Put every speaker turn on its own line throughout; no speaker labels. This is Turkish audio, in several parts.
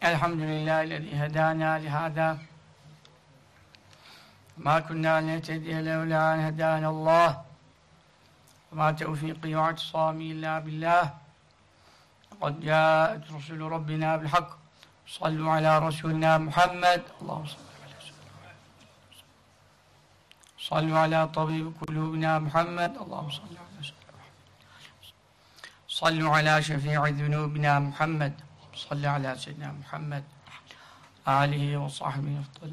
الحمد لله الذي هدانا لهذا. ما كنا لنهتدي لولا أن هدانا الله. وما توفيقي واعتصامي إلا بالله. قد جاءت رسل ربنا بالحق. صلوا على رسولنا محمد. اللهم صل على سيدنا صلوا على طبيب قلوبنا محمد. اللهم صل على سيدنا محمد. صلوا على شفيع ذنوبنا محمد. صل على سيدنا محمد آله وصحبه أفضل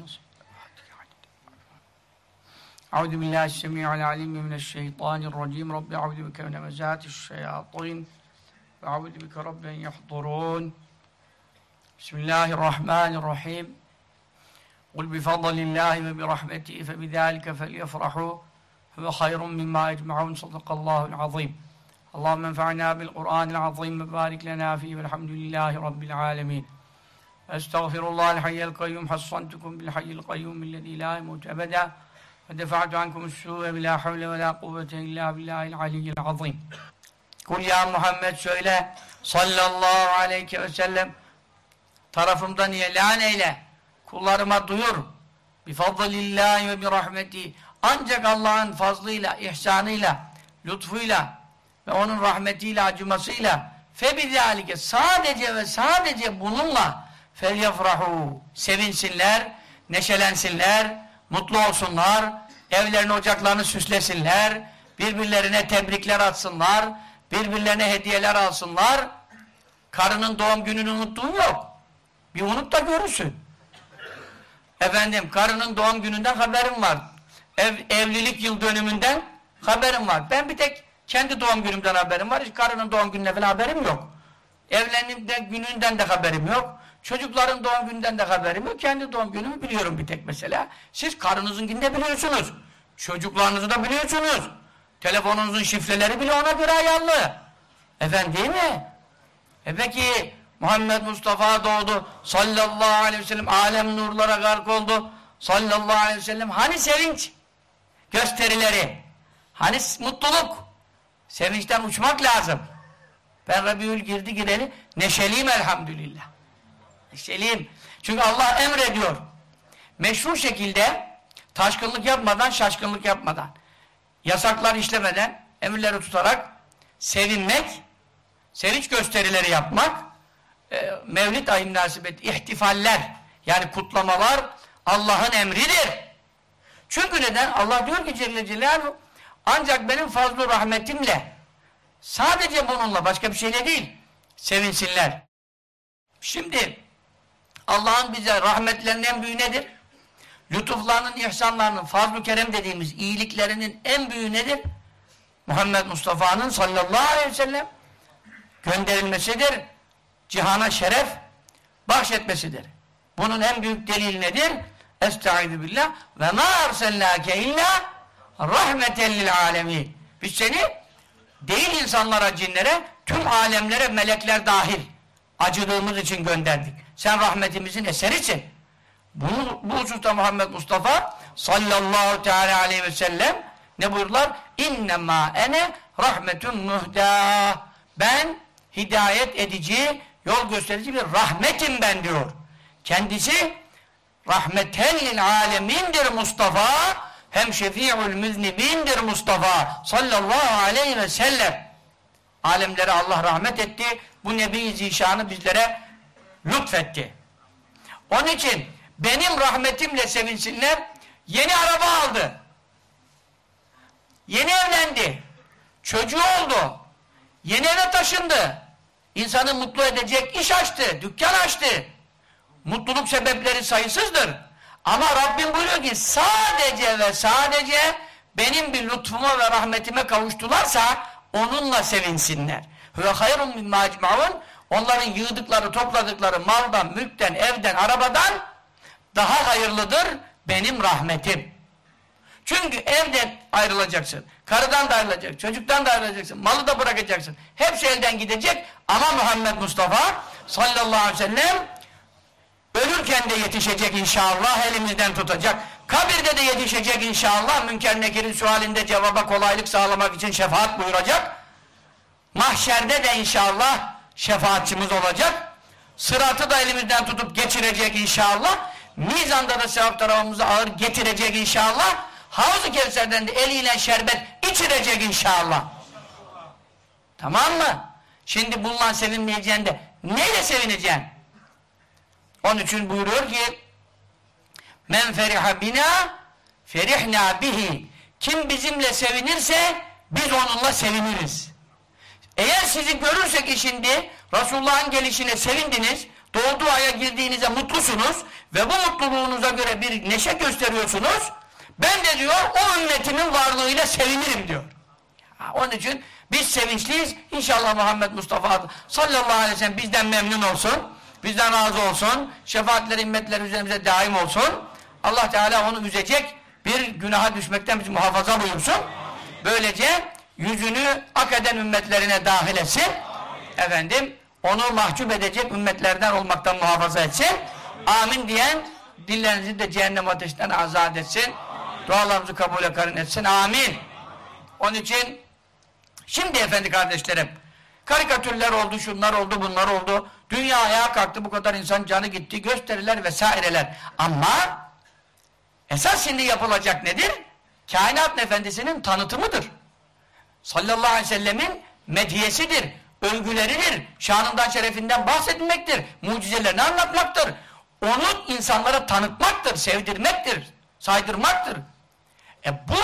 أعوذ بالله السميع العليم من الشيطان الرجيم. رب أعوذ بك من همزات الشياطين وأعوذ بك رب أن يحضرون. بسم الله الرحمن الرحيم. قل بفضل الله وبرحمته فبذلك فليفرحوا هو خير مما يجمعون صدق الله العظيم. اللهم انفعنا بالقرآن العظيم وبارك لنا فيه والحمد لله رب العالمين أستغفر الله الحي القيوم حصنتكم بالحي القيوم الذي لا يموت أبدا ودفعت عنكم السوء بلا حول ولا قوة إلا بالله العلي العظيم Kul ya Muhammed söyle sallallahu aleyhi ve sellem tarafımdan niye lan eyle kullarıma duyur bifadlillahi ve bir rahmeti ancak Allah'ın fazlıyla, ihsanıyla, lütfuyla ve onun rahmetiyle, acımasıyla febidalike sadece ve sadece bununla felyefrahu sevinsinler, neşelensinler, mutlu olsunlar, evlerini, ocaklarını süslesinler, birbirlerine tebrikler atsınlar, birbirlerine hediyeler alsınlar. Karının doğum gününü unuttuğun yok. Bir unut da görürsün. Efendim, karının doğum gününden haberim var. Ev, evlilik yıl dönümünden haberim var. Ben bir tek kendi doğum günümden haberim var. Karının doğum gününe falan haberim yok. Evlenimden gününden de haberim yok. Çocukların doğum gününden de haberim yok. Kendi doğum günümü biliyorum bir tek mesela. Siz karınızın gününde biliyorsunuz. Çocuklarınızı da biliyorsunuz. Telefonunuzun şifreleri bile ona göre ayarlı. Efendim değil mi? E peki Muhammed Mustafa doğdu. Sallallahu aleyhi ve sellem alem nurlara gark oldu. Sallallahu aleyhi ve sellem hani sevinç gösterileri? Hani mutluluk? Sevinçten uçmak lazım. Ben Rabiül girdi gireli neşeliyim elhamdülillah. Neşeliyim. Çünkü Allah emrediyor. Meşru şekilde taşkınlık yapmadan, şaşkınlık yapmadan, yasaklar işlemeden, emirleri tutarak sevinmek, sevinç gösterileri yapmak, e, Mevlid ayı münasebet, ihtifaller, yani kutlamalar Allah'ın emridir. Çünkü neden? Allah diyor ki Celle Celaluhu ancak benim fazla rahmetimle sadece bununla, başka bir şeyle değil, sevinsinler. Şimdi Allah'ın bize rahmetlerinin en büyüğü nedir? Lütuflarının, ihsanlarının, fazl-ı kerem dediğimiz iyiliklerinin en büyüğü nedir? Muhammed Mustafa'nın sallallahu aleyhi ve sellem gönderilmesidir. Cihana şeref bahşetmesidir. Bunun en büyük delil nedir? Estaizu billah ve ma arselnâke illa rahmeten lil alemin. Biz seni değil insanlara, cinlere, tüm alemlere, melekler dahil acıdığımız için gönderdik. Sen rahmetimizin eserisin. Bunu, bu hususta Muhammed Mustafa sallallahu teala aleyhi ve sellem ne buyurlar? İnnemâ ene rahmetun muhda. Ben hidayet edici, yol gösterici bir rahmetim ben diyor. Kendisi rahmetellil alemindir Mustafa hem şefi'ül müznibindir Mustafa sallallahu aleyhi ve sellem. Alemlere Allah rahmet etti. Bu Nebi Zişan'ı bizlere lütfetti. Onun için benim rahmetimle sevinsinler. Yeni araba aldı. Yeni evlendi. Çocuğu oldu. Yeni eve taşındı. İnsanı mutlu edecek iş açtı, dükkan açtı. Mutluluk sebepleri sayısızdır. Ama Rabbim buyuruyor ki sadece ve sadece benim bir lütfuma ve rahmetime kavuştularsa onunla sevinsinler. Ve hayrun min macmaun onların yığdıkları, topladıkları maldan, mülkten, evden, arabadan daha hayırlıdır benim rahmetim. Çünkü evden ayrılacaksın, karıdan da ayrılacaksın, çocuktan da ayrılacaksın, malı da bırakacaksın. Hepsi elden gidecek ama Muhammed Mustafa sallallahu aleyhi ve sellem ölürken de yetişecek inşallah, elimizden tutacak. Kabirde de yetişecek inşallah, Münker Nekir'in sualinde cevaba kolaylık sağlamak için şefaat buyuracak. Mahşerde de inşallah şefaatçimiz olacak. Sıratı da elimizden tutup geçirecek inşallah. Mizanda da sevap tarafımızı ağır getirecek inşallah. Havz-ı Kevser'den de eliyle şerbet içirecek inşallah. Tamam mı? Şimdi bununla sevinmeyeceğin de neyle sevineceksin? Onun için buyuruyor ki Men feriha bina ferihna bihi Kim bizimle sevinirse biz onunla seviniriz. Eğer sizi görürsek şimdi Resulullah'ın gelişine sevindiniz, doğduğu aya girdiğinize mutlusunuz ve bu mutluluğunuza göre bir neşe gösteriyorsunuz. Ben de diyor o ümmetimin varlığıyla sevinirim diyor. Onun için biz sevinçliyiz. İnşallah Muhammed Mustafa sallallahu aleyhi ve sellem bizden memnun olsun. Bizden razı olsun. Şefaatler, immetler üzerimize daim olsun. Allah Teala onu üzecek bir günaha düşmekten bizi muhafaza buyursun. Böylece yüzünü ak eden ümmetlerine dahil etsin. Efendim onu mahcup edecek ümmetlerden olmaktan muhafaza etsin. Amin diyen dillerinizi de cehennem ateşinden azat etsin. Dualarımızı kabule karın etsin. Amin. Onun için şimdi efendi kardeşlerim karikatürler oldu, şunlar oldu, bunlar oldu. Dünya ayağa kalktı, bu kadar insan canı gitti, gösteriler vesaireler. Ama esas şimdi yapılacak nedir? Kainat efendisinin tanıtımıdır. Sallallahu aleyhi ve sellemin medhiyesidir, övgüleridir, şanından şerefinden bahsetmektir, mucizelerini anlatmaktır. Onu insanlara tanıtmaktır, sevdirmektir, saydırmaktır. E bu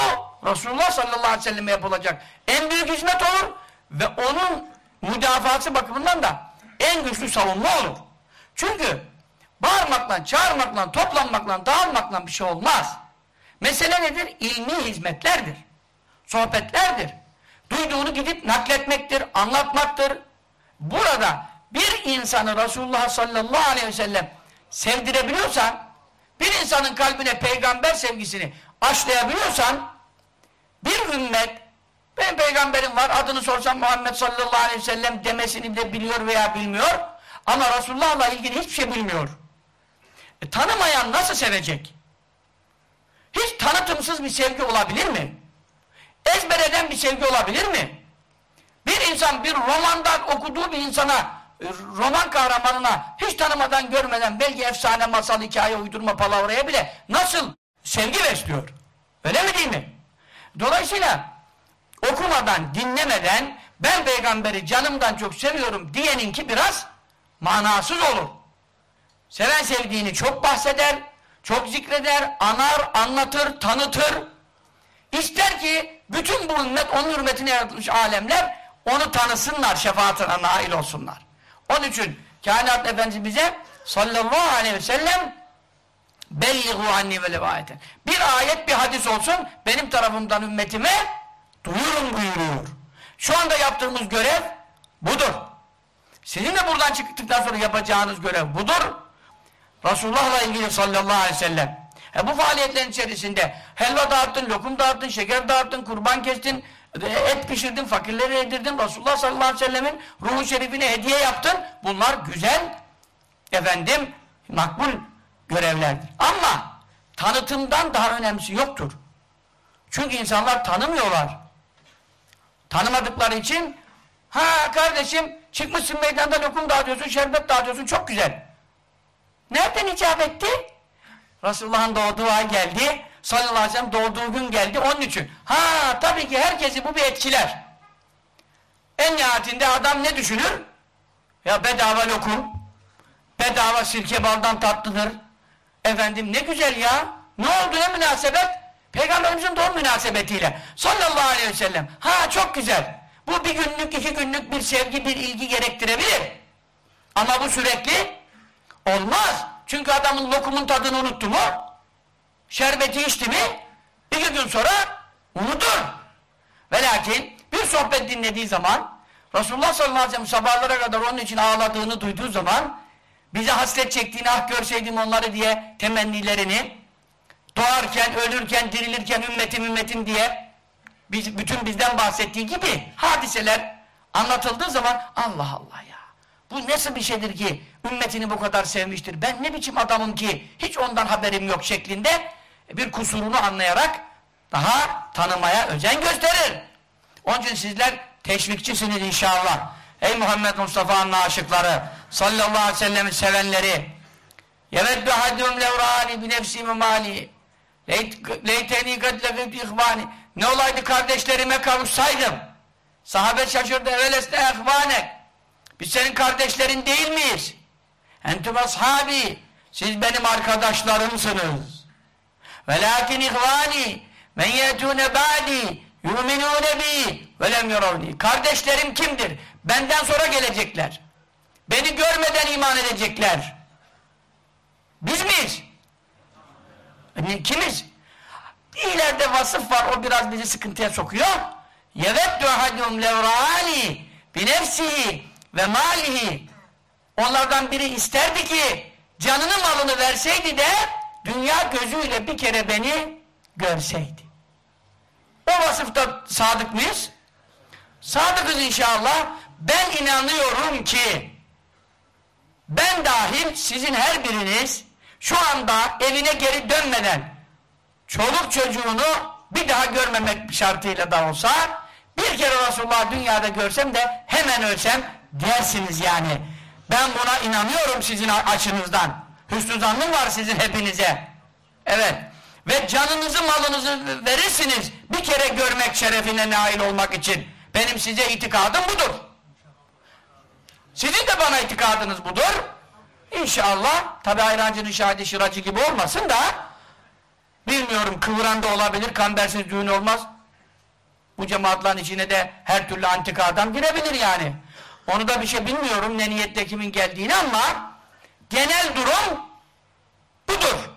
Resulullah sallallahu aleyhi ve selleme yapılacak en büyük hizmet olur ve onun müdafası bakımından da en güçlü savunma olur. Çünkü bağırmakla, çağırmakla, toplanmakla, dağılmakla bir şey olmaz. Mesele nedir? İlmi hizmetlerdir. Sohbetlerdir. Duyduğunu gidip nakletmektir, anlatmaktır. Burada bir insanı Resulullah sallallahu aleyhi ve sellem sevdirebiliyorsan, bir insanın kalbine peygamber sevgisini aşlayabiliyorsan, bir ümmet, ben peygamberim var, adını sorsam Muhammed sallallahu aleyhi ve sellem demesini de biliyor veya bilmiyor, ama Resulullah'la ilgili hiçbir şey bilmiyor. E, tanımayan nasıl sevecek? Hiç tanıtımsız bir sevgi olabilir mi? Ezber eden bir sevgi olabilir mi? Bir insan bir romandan okuduğu bir insana, e, roman kahramanına hiç tanımadan görmeden belki efsane, masal, hikaye, uydurma, palavraya bile nasıl sevgi besliyor? Öyle mi değil mi? Dolayısıyla okumadan, dinlemeden ben peygamberi canımdan çok seviyorum diyeninki biraz manasız olur. Seven sevdiğini çok bahseder, çok zikreder, anar, anlatır, tanıtır. İster ki bütün bu ümmet onun hürmetine yaratılmış alemler onu tanısınlar, şefaatine nail olsunlar. Onun için kainat efendisi bize sallallahu aleyhi ve sellem belliğu anni ve levayeten. Bir ayet bir hadis olsun benim tarafımdan ümmetime duyurun buyuruyor. Şu anda yaptığımız görev budur. Sizin de buradan çıktıktan sonra yapacağınız görev budur. Resulullah'la ilgili sallallahu aleyhi ve sellem. E bu faaliyetlerin içerisinde helva dağıttın, lokum dağıttın, şeker dağıttın, kurban kestin, et pişirdin, fakirleri yedirdin, Resulullah sallallahu aleyhi ve sellemin ruhu şerifine hediye yaptın. Bunlar güzel, efendim, makbul görevlerdir. Ama tanıtımdan daha önemlisi yoktur. Çünkü insanlar tanımıyorlar. Tanımadıkları için ha kardeşim çıkmışsın meydanda lokum dağıtıyorsun, şerbet dağıtıyorsun çok güzel. Nereden icap etti? Resulullah'ın doğduğu ay geldi. Sallallahu aleyhi ve sellem doğduğu gün geldi. Onun için. Ha tabii ki herkesi bu bir etkiler. En nihayetinde adam ne düşünür? Ya bedava lokum. Bedava sirke baldan tatlıdır. Efendim ne güzel ya. Ne oldu ne münasebet? Peygamberimizin doğum münasebetiyle. Sallallahu aleyhi ve sellem. Ha çok güzel. Bu bir günlük iki günlük bir sevgi bir ilgi gerektirebilir. Ama bu sürekli olmaz. Çünkü adamın lokumun tadını unuttu mu? Şerbeti içti mi? İki gün sonra unutur. Ve lakin bir sohbet dinlediği zaman Resulullah sallallahu aleyhi ve sellem sabahlara kadar onun için ağladığını duyduğu zaman bize hasret çektiğini ah görseydim onları diye temennilerini doğarken, ölürken, dirilirken ümmetim ümmetim diye biz, bütün bizden bahsettiği gibi hadiseler anlatıldığı zaman Allah Allah ya bu nasıl bir şeydir ki ümmetini bu kadar sevmiştir. Ben ne biçim adamım ki hiç ondan haberim yok şeklinde bir kusurunu anlayarak daha tanımaya özen gösterir. Onun için sizler teşvikçisiniz inşallah. Ey Muhammed Mustafa'nın aşıkları sallallahu aleyhi ve sellem'i sevenleri yeveddu haddum levrani bi nefsi mali leyteni kad lekit ihvani. Ne olaydı kardeşlerime kavuşsaydım? Sahabe şaşırdı eveleste ehvanek biz senin kardeşlerin değil miyiz? Entüm ashabi. Siz benim arkadaşlarımsınız. Velakin ihvani. Men yetune ba'di. Yuminune bi. Ve lem yuravni kardeşlerim kimdir? Benden sonra gelecekler. Beni görmeden iman edecekler. Biz miyiz kimiz İleride vasıf var o biraz bizi sıkıntıya sokuyor. Ahadum levrani bi nefsihi ve malihi. Onlardan biri isterdi ki canını malını verseydi de dünya gözüyle bir kere beni görseydi. O vasıfta sadık mıyız? Sadıkız inşallah. Ben inanıyorum ki ben dahil sizin her biriniz şu anda evine geri dönmeden çoluk çocuğunu bir daha görmemek şartıyla da olsa bir kere Resulullah dünyada görsem de hemen ölsem dersiniz yani. Ben buna inanıyorum sizin açınızdan. Hüsnü zannım var sizin hepinize. Evet. Ve canınızı malınızı verirsiniz bir kere görmek şerefine nail olmak için. Benim size itikadım budur. Sizin de bana itikadınız budur. İnşallah tabi ayrancının şahidi şıracı gibi olmasın da Bilmiyorum kıvıran da olabilir, kambersiz düğün olmaz. Bu cemaatlerin içine de her türlü antika adam girebilir yani. Onu da bir şey bilmiyorum ne niyette kimin geldiğini ama genel durum budur.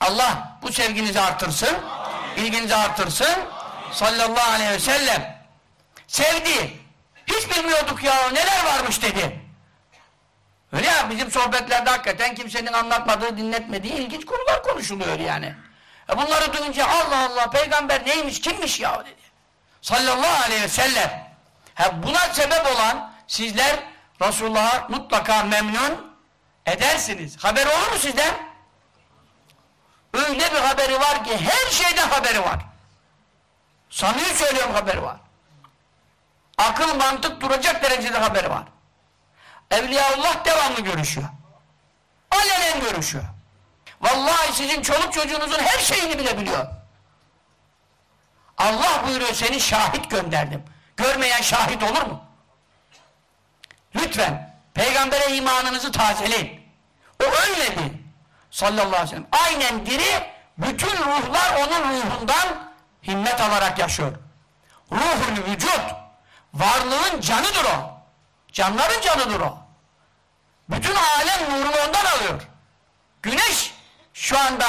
Allah bu sevginizi artırsın, ilginizi artırsın. Sallallahu aleyhi ve sellem. Sevdi. Hiç bilmiyorduk ya neler varmış dedi. Öyle ya bizim sohbetlerde hakikaten kimsenin anlatmadığı, dinletmediği ilginç konular konuşuluyor yani. E bunları duyunca Allah Allah peygamber neymiş, kimmiş ya dedi. Sallallahu aleyhi ve sellem. Ha buna sebep olan sizler Resulullah'a mutlaka memnun edersiniz. Haber olur mu sizden? Öyle bir haberi var ki her şeyden haberi var. Samimi söylüyorum haberi var. Akıl mantık duracak derecede haberi var. Evliyaullah devamlı görüşüyor. Alenen görüşüyor. Vallahi sizin çoluk çocuğunuzun her şeyini bile biliyor. Allah buyuruyor seni şahit gönderdim. Görmeyen şahit olur mu? Lütfen peygambere imanınızı tazeleyin. O ölmedi. Sallallahu aleyhi ve sellem. Aynen diri bütün ruhlar onun ruhundan himmet alarak yaşıyor. Ruhul vücut varlığın canıdır o. Canların canıdır o. Bütün alem nurunu ondan alıyor. Güneş şu anda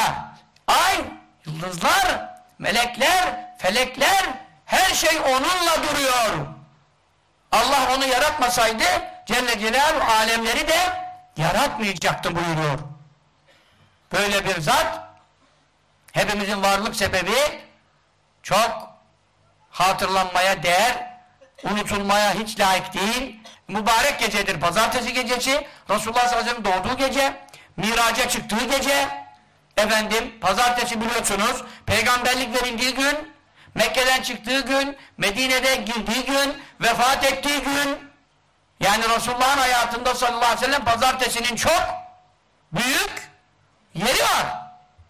ay, yıldızlar, melekler, felekler her şey onunla duruyor. Allah onu yaratmasaydı Celle Celaluhu alemleri de yaratmayacaktı buyuruyor. Böyle bir zat hepimizin varlık sebebi çok hatırlanmaya değer unutulmaya hiç layık değil. Mübarek gecedir. Pazartesi gecesi Resulullah sallallahu aleyhi ve sellem doğduğu gece, miraca çıktığı gece efendim pazartesi biliyorsunuz peygamberlik verildiği gün Mekke'den çıktığı gün Medine'de girdiği gün vefat ettiği gün yani Resulullah'ın hayatında sallallahu aleyhi ve sellem pazartesinin çok büyük yeri var.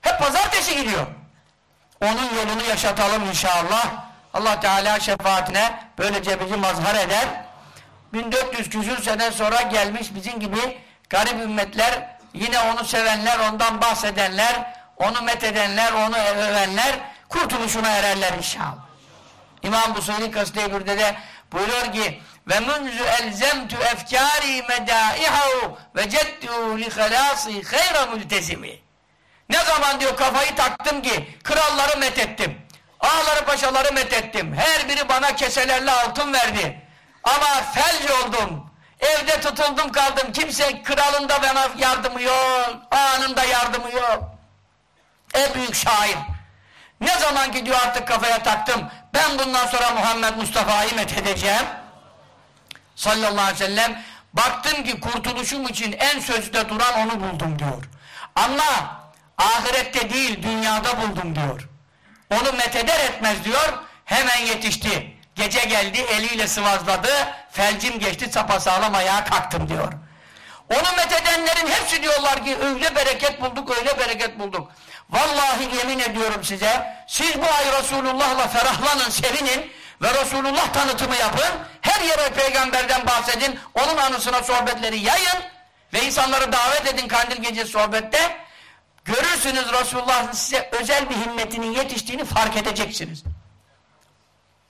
Hep pazartesi gidiyor. Onun yolunu yaşatalım inşallah. Allah Teala şefaatine böylece bizi mazhar eder. 1400 küsür sene sonra gelmiş bizim gibi garip ümmetler yine onu sevenler, ondan bahsedenler, onu methedenler, onu övenler kurtuluşuna ererler inşallah. İmam Busayri Kaside de buyuruyor ki ve munzu elzemtu efkari medaihahu ve ceddu li halasi hayra mültezimi ne zaman diyor kafayı taktım ki kralları methettim Ağları paşaları methettim. Her biri bana keselerle altın verdi. Ama felç oldum. Evde tutuldum kaldım. Kimse kralında bana yardımı yok. Anında yardımı yok. En büyük şair. Ne zaman ki diyor artık kafaya taktım. Ben bundan sonra Muhammed Mustafa'yı methedeceğim. Sallallahu aleyhi ve sellem. Baktım ki kurtuluşum için en sözde duran onu buldum diyor. Ama ahirette değil dünyada buldum diyor. Onu metheder etmez diyor. Hemen yetişti. Gece geldi eliyle sıvazladı. Felcim geçti sapasağlam ayağa kalktım diyor. Onu methedenlerin hepsi diyorlar ki öyle bereket bulduk, öyle bereket bulduk. Vallahi yemin ediyorum size, siz bu ay Resulullah'la ferahlanın, sevinin ve Resulullah tanıtımı yapın. Her yere peygamberden bahsedin, onun anısına sohbetleri yayın ve insanları davet edin kandil gecesi sohbette. Görürsünüz Resulullah'ın size özel bir himmetinin yetiştiğini fark edeceksiniz.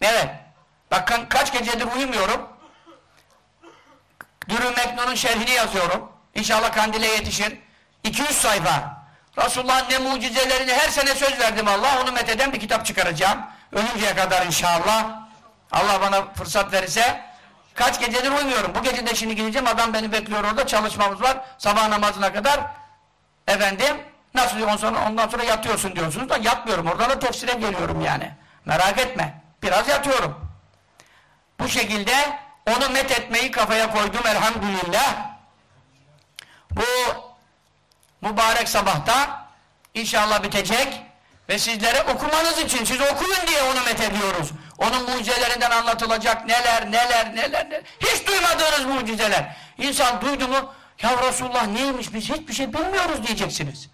Evet. Bakın kaç gecedir uyumuyorum. Dürü Meknun'un şerhini yazıyorum. İnşallah kandile yetişir. 200 sayfa. Resulullah'ın ne mucizelerini her sene söz verdim Allah. Onu metheden bir kitap çıkaracağım. Ölünceye kadar inşallah. Allah bana fırsat verirse. Kaç gecedir uyumuyorum. Bu gece de şimdi gideceğim. Adam beni bekliyor orada. Çalışmamız var. Sabah namazına kadar. Efendim. Nasıl ondan sonra, ondan sonra yatıyorsun diyorsunuz da yatmıyorum. Oradan da tefsire geliyorum yani. Merak etme. Biraz yatıyorum. Bu şekilde onu met etmeyi kafaya koydum elhamdülillah. Bu mübarek sabahta inşallah bitecek ve sizlere okumanız için siz okuyun diye onu met ediyoruz. Onun mucizelerinden anlatılacak neler neler neler neler. Hiç duymadığınız mucizeler. İnsan duydu mu ya Resulullah neymiş biz hiçbir şey bilmiyoruz diyeceksiniz.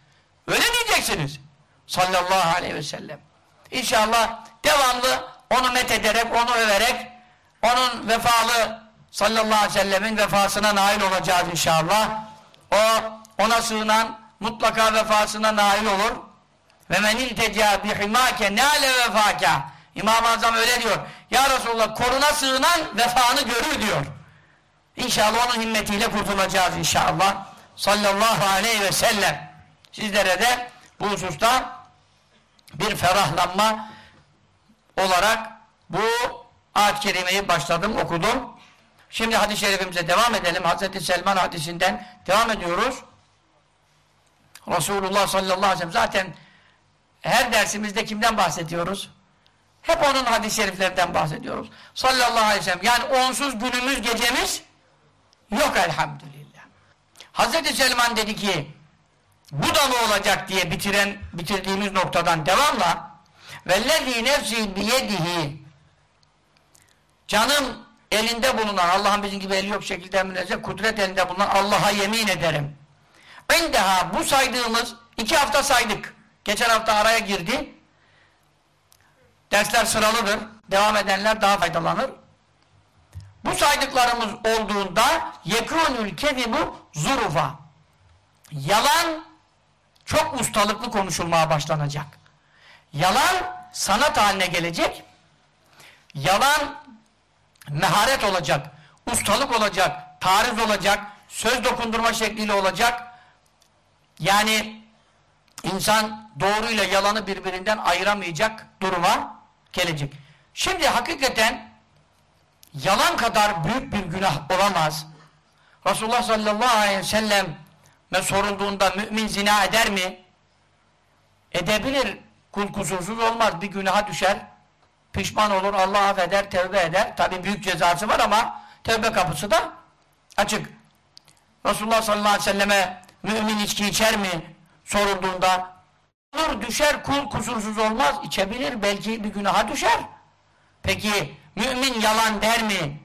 Öyle diyeceksiniz. Sallallahu aleyhi ve sellem. İnşallah devamlı onu met ederek, onu överek onun vefalı sallallahu aleyhi ve sellemin vefasına nail olacağız inşallah. O ona sığınan mutlaka vefasına nail olur. Ve men ilteca bihimâke nâle vefâke. İmam-ı Azam öyle diyor. Ya Resulullah koruna sığınan vefanı görür diyor. İnşallah onun himmetiyle kurtulacağız inşallah. Sallallahu aleyhi ve sellem. Sizlere de bu hususta bir ferahlanma olarak bu ayet-i kerimeyi başladım, okudum. Şimdi hadis-i şerifimize devam edelim. Hazreti Selman hadisinden devam ediyoruz. Resulullah sallallahu aleyhi ve sellem zaten her dersimizde kimden bahsediyoruz? Hep onun hadis-i şeriflerinden bahsediyoruz. Sallallahu aleyhi ve sellem. Yani onsuz günümüz, gecemiz yok elhamdülillah. Hazreti Selman dedi ki bu da mı olacak diye bitiren bitirdiğimiz noktadan devamla vellezî nefsî biyedihi canım elinde bulunan Allah'ın bizim gibi eli yok şekilde münezzeh kudret elinde bulunan Allah'a yemin ederim. İndeha bu saydığımız iki hafta saydık. Geçen hafta araya girdi. Dersler sıralıdır. Devam edenler daha faydalanır. Bu saydıklarımız olduğunda yekûnül kezibu zurufa. Yalan çok ustalıklı konuşulmaya başlanacak. Yalan sanat haline gelecek. Yalan meharet olacak, ustalık olacak, tariz olacak, söz dokundurma şekliyle olacak. Yani insan doğruyla yalanı birbirinden ayıramayacak duruma gelecek. Şimdi hakikaten yalan kadar büyük bir günah olamaz. Resulullah sallallahu aleyhi ve sellem sorulduğunda mümin zina eder mi? Edebilir. Kul kusursuz olmaz. Bir günaha düşer. Pişman olur. Allah affeder. Tevbe eder. Tabi büyük cezası var ama tevbe kapısı da açık. Resulullah sallallahu aleyhi ve selleme mümin içki içer mi? Sorulduğunda olur düşer kul kusursuz olmaz. içebilir. Belki bir günaha düşer. Peki mümin yalan der mi?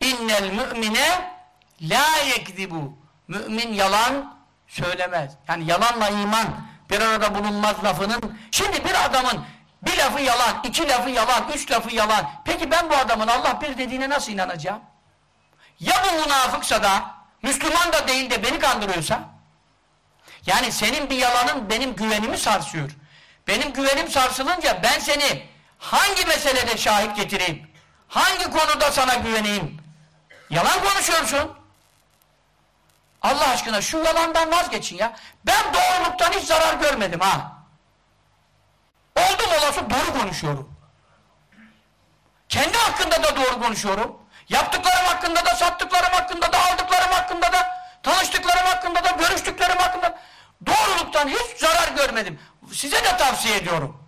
İnnel mümine la yekzibu Mümin yalan söylemez. Yani yalanla iman bir arada bulunmaz lafının. Şimdi bir adamın bir lafı yalan, iki lafı yalan, üç lafı yalan. Peki ben bu adamın Allah bir dediğine nasıl inanacağım? Ya bu münafıksa da, Müslüman da değil de beni kandırıyorsa? Yani senin bir yalanın benim güvenimi sarsıyor. Benim güvenim sarsılınca ben seni hangi meselede şahit getireyim? Hangi konuda sana güveneyim? Yalan konuşuyorsun. Allah aşkına şu yalandan vazgeçin ya. Ben doğruluktan hiç zarar görmedim ha. Oldum olası doğru konuşuyorum. Kendi hakkında da doğru konuşuyorum. Yaptıklarım hakkında da, sattıklarım hakkında da, aldıklarım hakkında da, tanıştıklarım hakkında da, görüştüklerim hakkında da. Doğruluktan hiç zarar görmedim. Size de tavsiye ediyorum.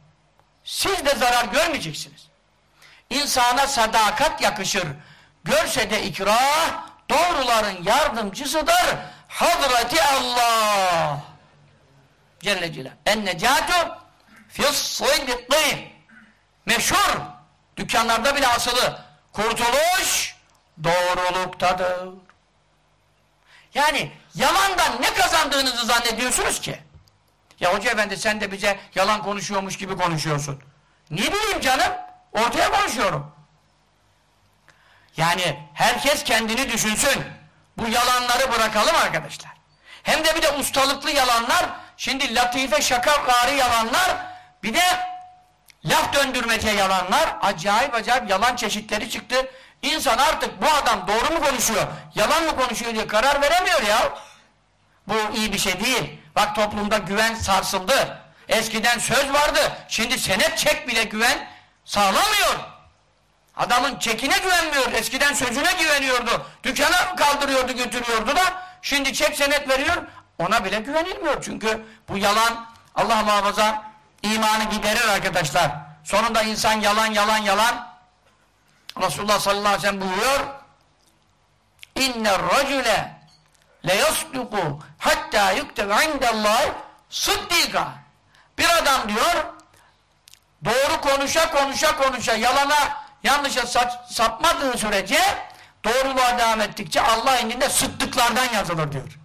Siz de zarar görmeyeceksiniz. İnsana sadakat yakışır. Görse de ikrah, doğruların yardımcısıdır. Hazreti Allah. Celle Celal. En necatu fis-sıdkı. Meşhur. Dükkanlarda bile asılı. Kurtuluş doğruluktadır. Yani yalandan ne kazandığınızı zannediyorsunuz ki? Ya hoca efendi sen de bize yalan konuşuyormuş gibi konuşuyorsun. Ne bileyim canım? Ortaya konuşuyorum. Yani herkes kendini düşünsün. Bu yalanları bırakalım arkadaşlar. Hem de bir de ustalıklı yalanlar, şimdi latife şakavari yalanlar, bir de laf döndürmece yalanlar, acayip acayip yalan çeşitleri çıktı. İnsan artık bu adam doğru mu konuşuyor, yalan mı konuşuyor diye karar veremiyor ya. Bu iyi bir şey değil. Bak toplumda güven sarsıldı. Eskiden söz vardı. Şimdi senet çek bile güven sağlamıyor. Adamın çekine güvenmiyor. Eskiden sözüne güveniyordu. Dükkana kaldırıyordu götürüyordu da şimdi çek senet veriyor. Ona bile güvenilmiyor. Çünkü bu yalan Allah muhafaza imanı giderir arkadaşlar. Sonunda insan yalan yalan yalan Resulullah sallallahu aleyhi ve sellem buyuruyor İnne racüle leyasduku hatta yuktebe indellâhi sıddika bir adam diyor doğru konuşa konuşa konuşa yalana yanlışa sapmadığı sürece doğruluğa devam ettikçe Allah indinde sıddıklardan yazılır diyor.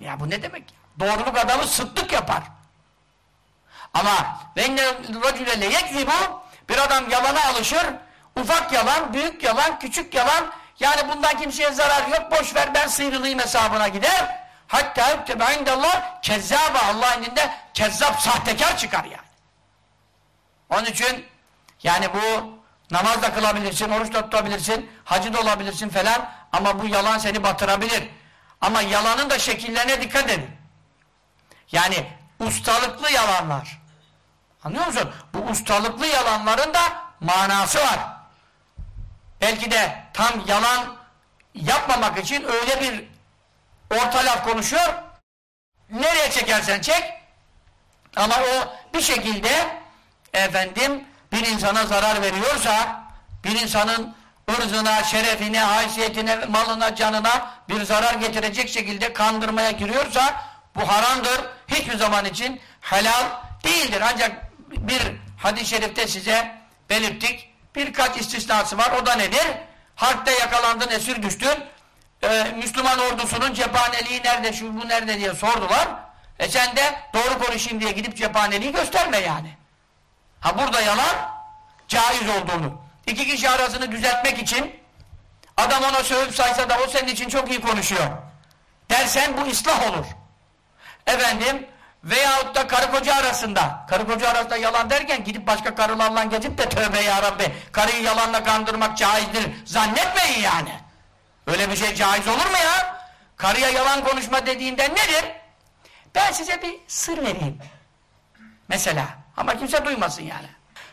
Ya bu ne demek? Doğruluk adamı sıddık yapar. Ama racüle leyekzibu bir adam yalana alışır ufak yalan, büyük yalan, küçük yalan yani bundan kimseye zarar yok boş ver ben sıyrılayım hesabına gider. Hatta yüktebe indallah kezzaba Allah indinde kezzap sahtekar çıkar yani. Onun için yani bu namaz da kılabilirsin, oruç da tutabilirsin, hacı da olabilirsin falan ama bu yalan seni batırabilir. Ama yalanın da şekillerine dikkat edin. Yani ustalıklı yalanlar. Anlıyor musun? Bu ustalıklı yalanların da manası var. Belki de tam yalan yapmamak için öyle bir orta laf konuşuyor. Nereye çekersen çek. Ama o bir şekilde efendim bir insana zarar veriyorsa bir insanın ırzına, şerefine, haysiyetine, malına, canına bir zarar getirecek şekilde kandırmaya giriyorsa bu haramdır. Hiçbir zaman için helal değildir. Ancak bir hadis-i şerifte size belirttik. Birkaç istisnası var. O da nedir? Harpte yakalandın, esir düştün. Ee, Müslüman ordusunun cephaneliği nerede, şu bu nerede diye sordular. E sen de doğru konuşayım diye gidip cephaneliği gösterme yani. Ha burada yalan caiz olduğunu. İki kişi arasını düzeltmek için adam ona sövüp saysa da o senin için çok iyi konuşuyor. Dersen bu ıslah olur. Efendim veyahut da karı koca arasında karı koca arasında yalan derken gidip başka karılarla gezip de tövbe ya Rabbi karıyı yalanla kandırmak caizdir zannetmeyin yani. Öyle bir şey caiz olur mu ya? Karıya yalan konuşma dediğinde nedir? Ben size bir sır vereyim. Mesela. Ama kimse duymasın yani.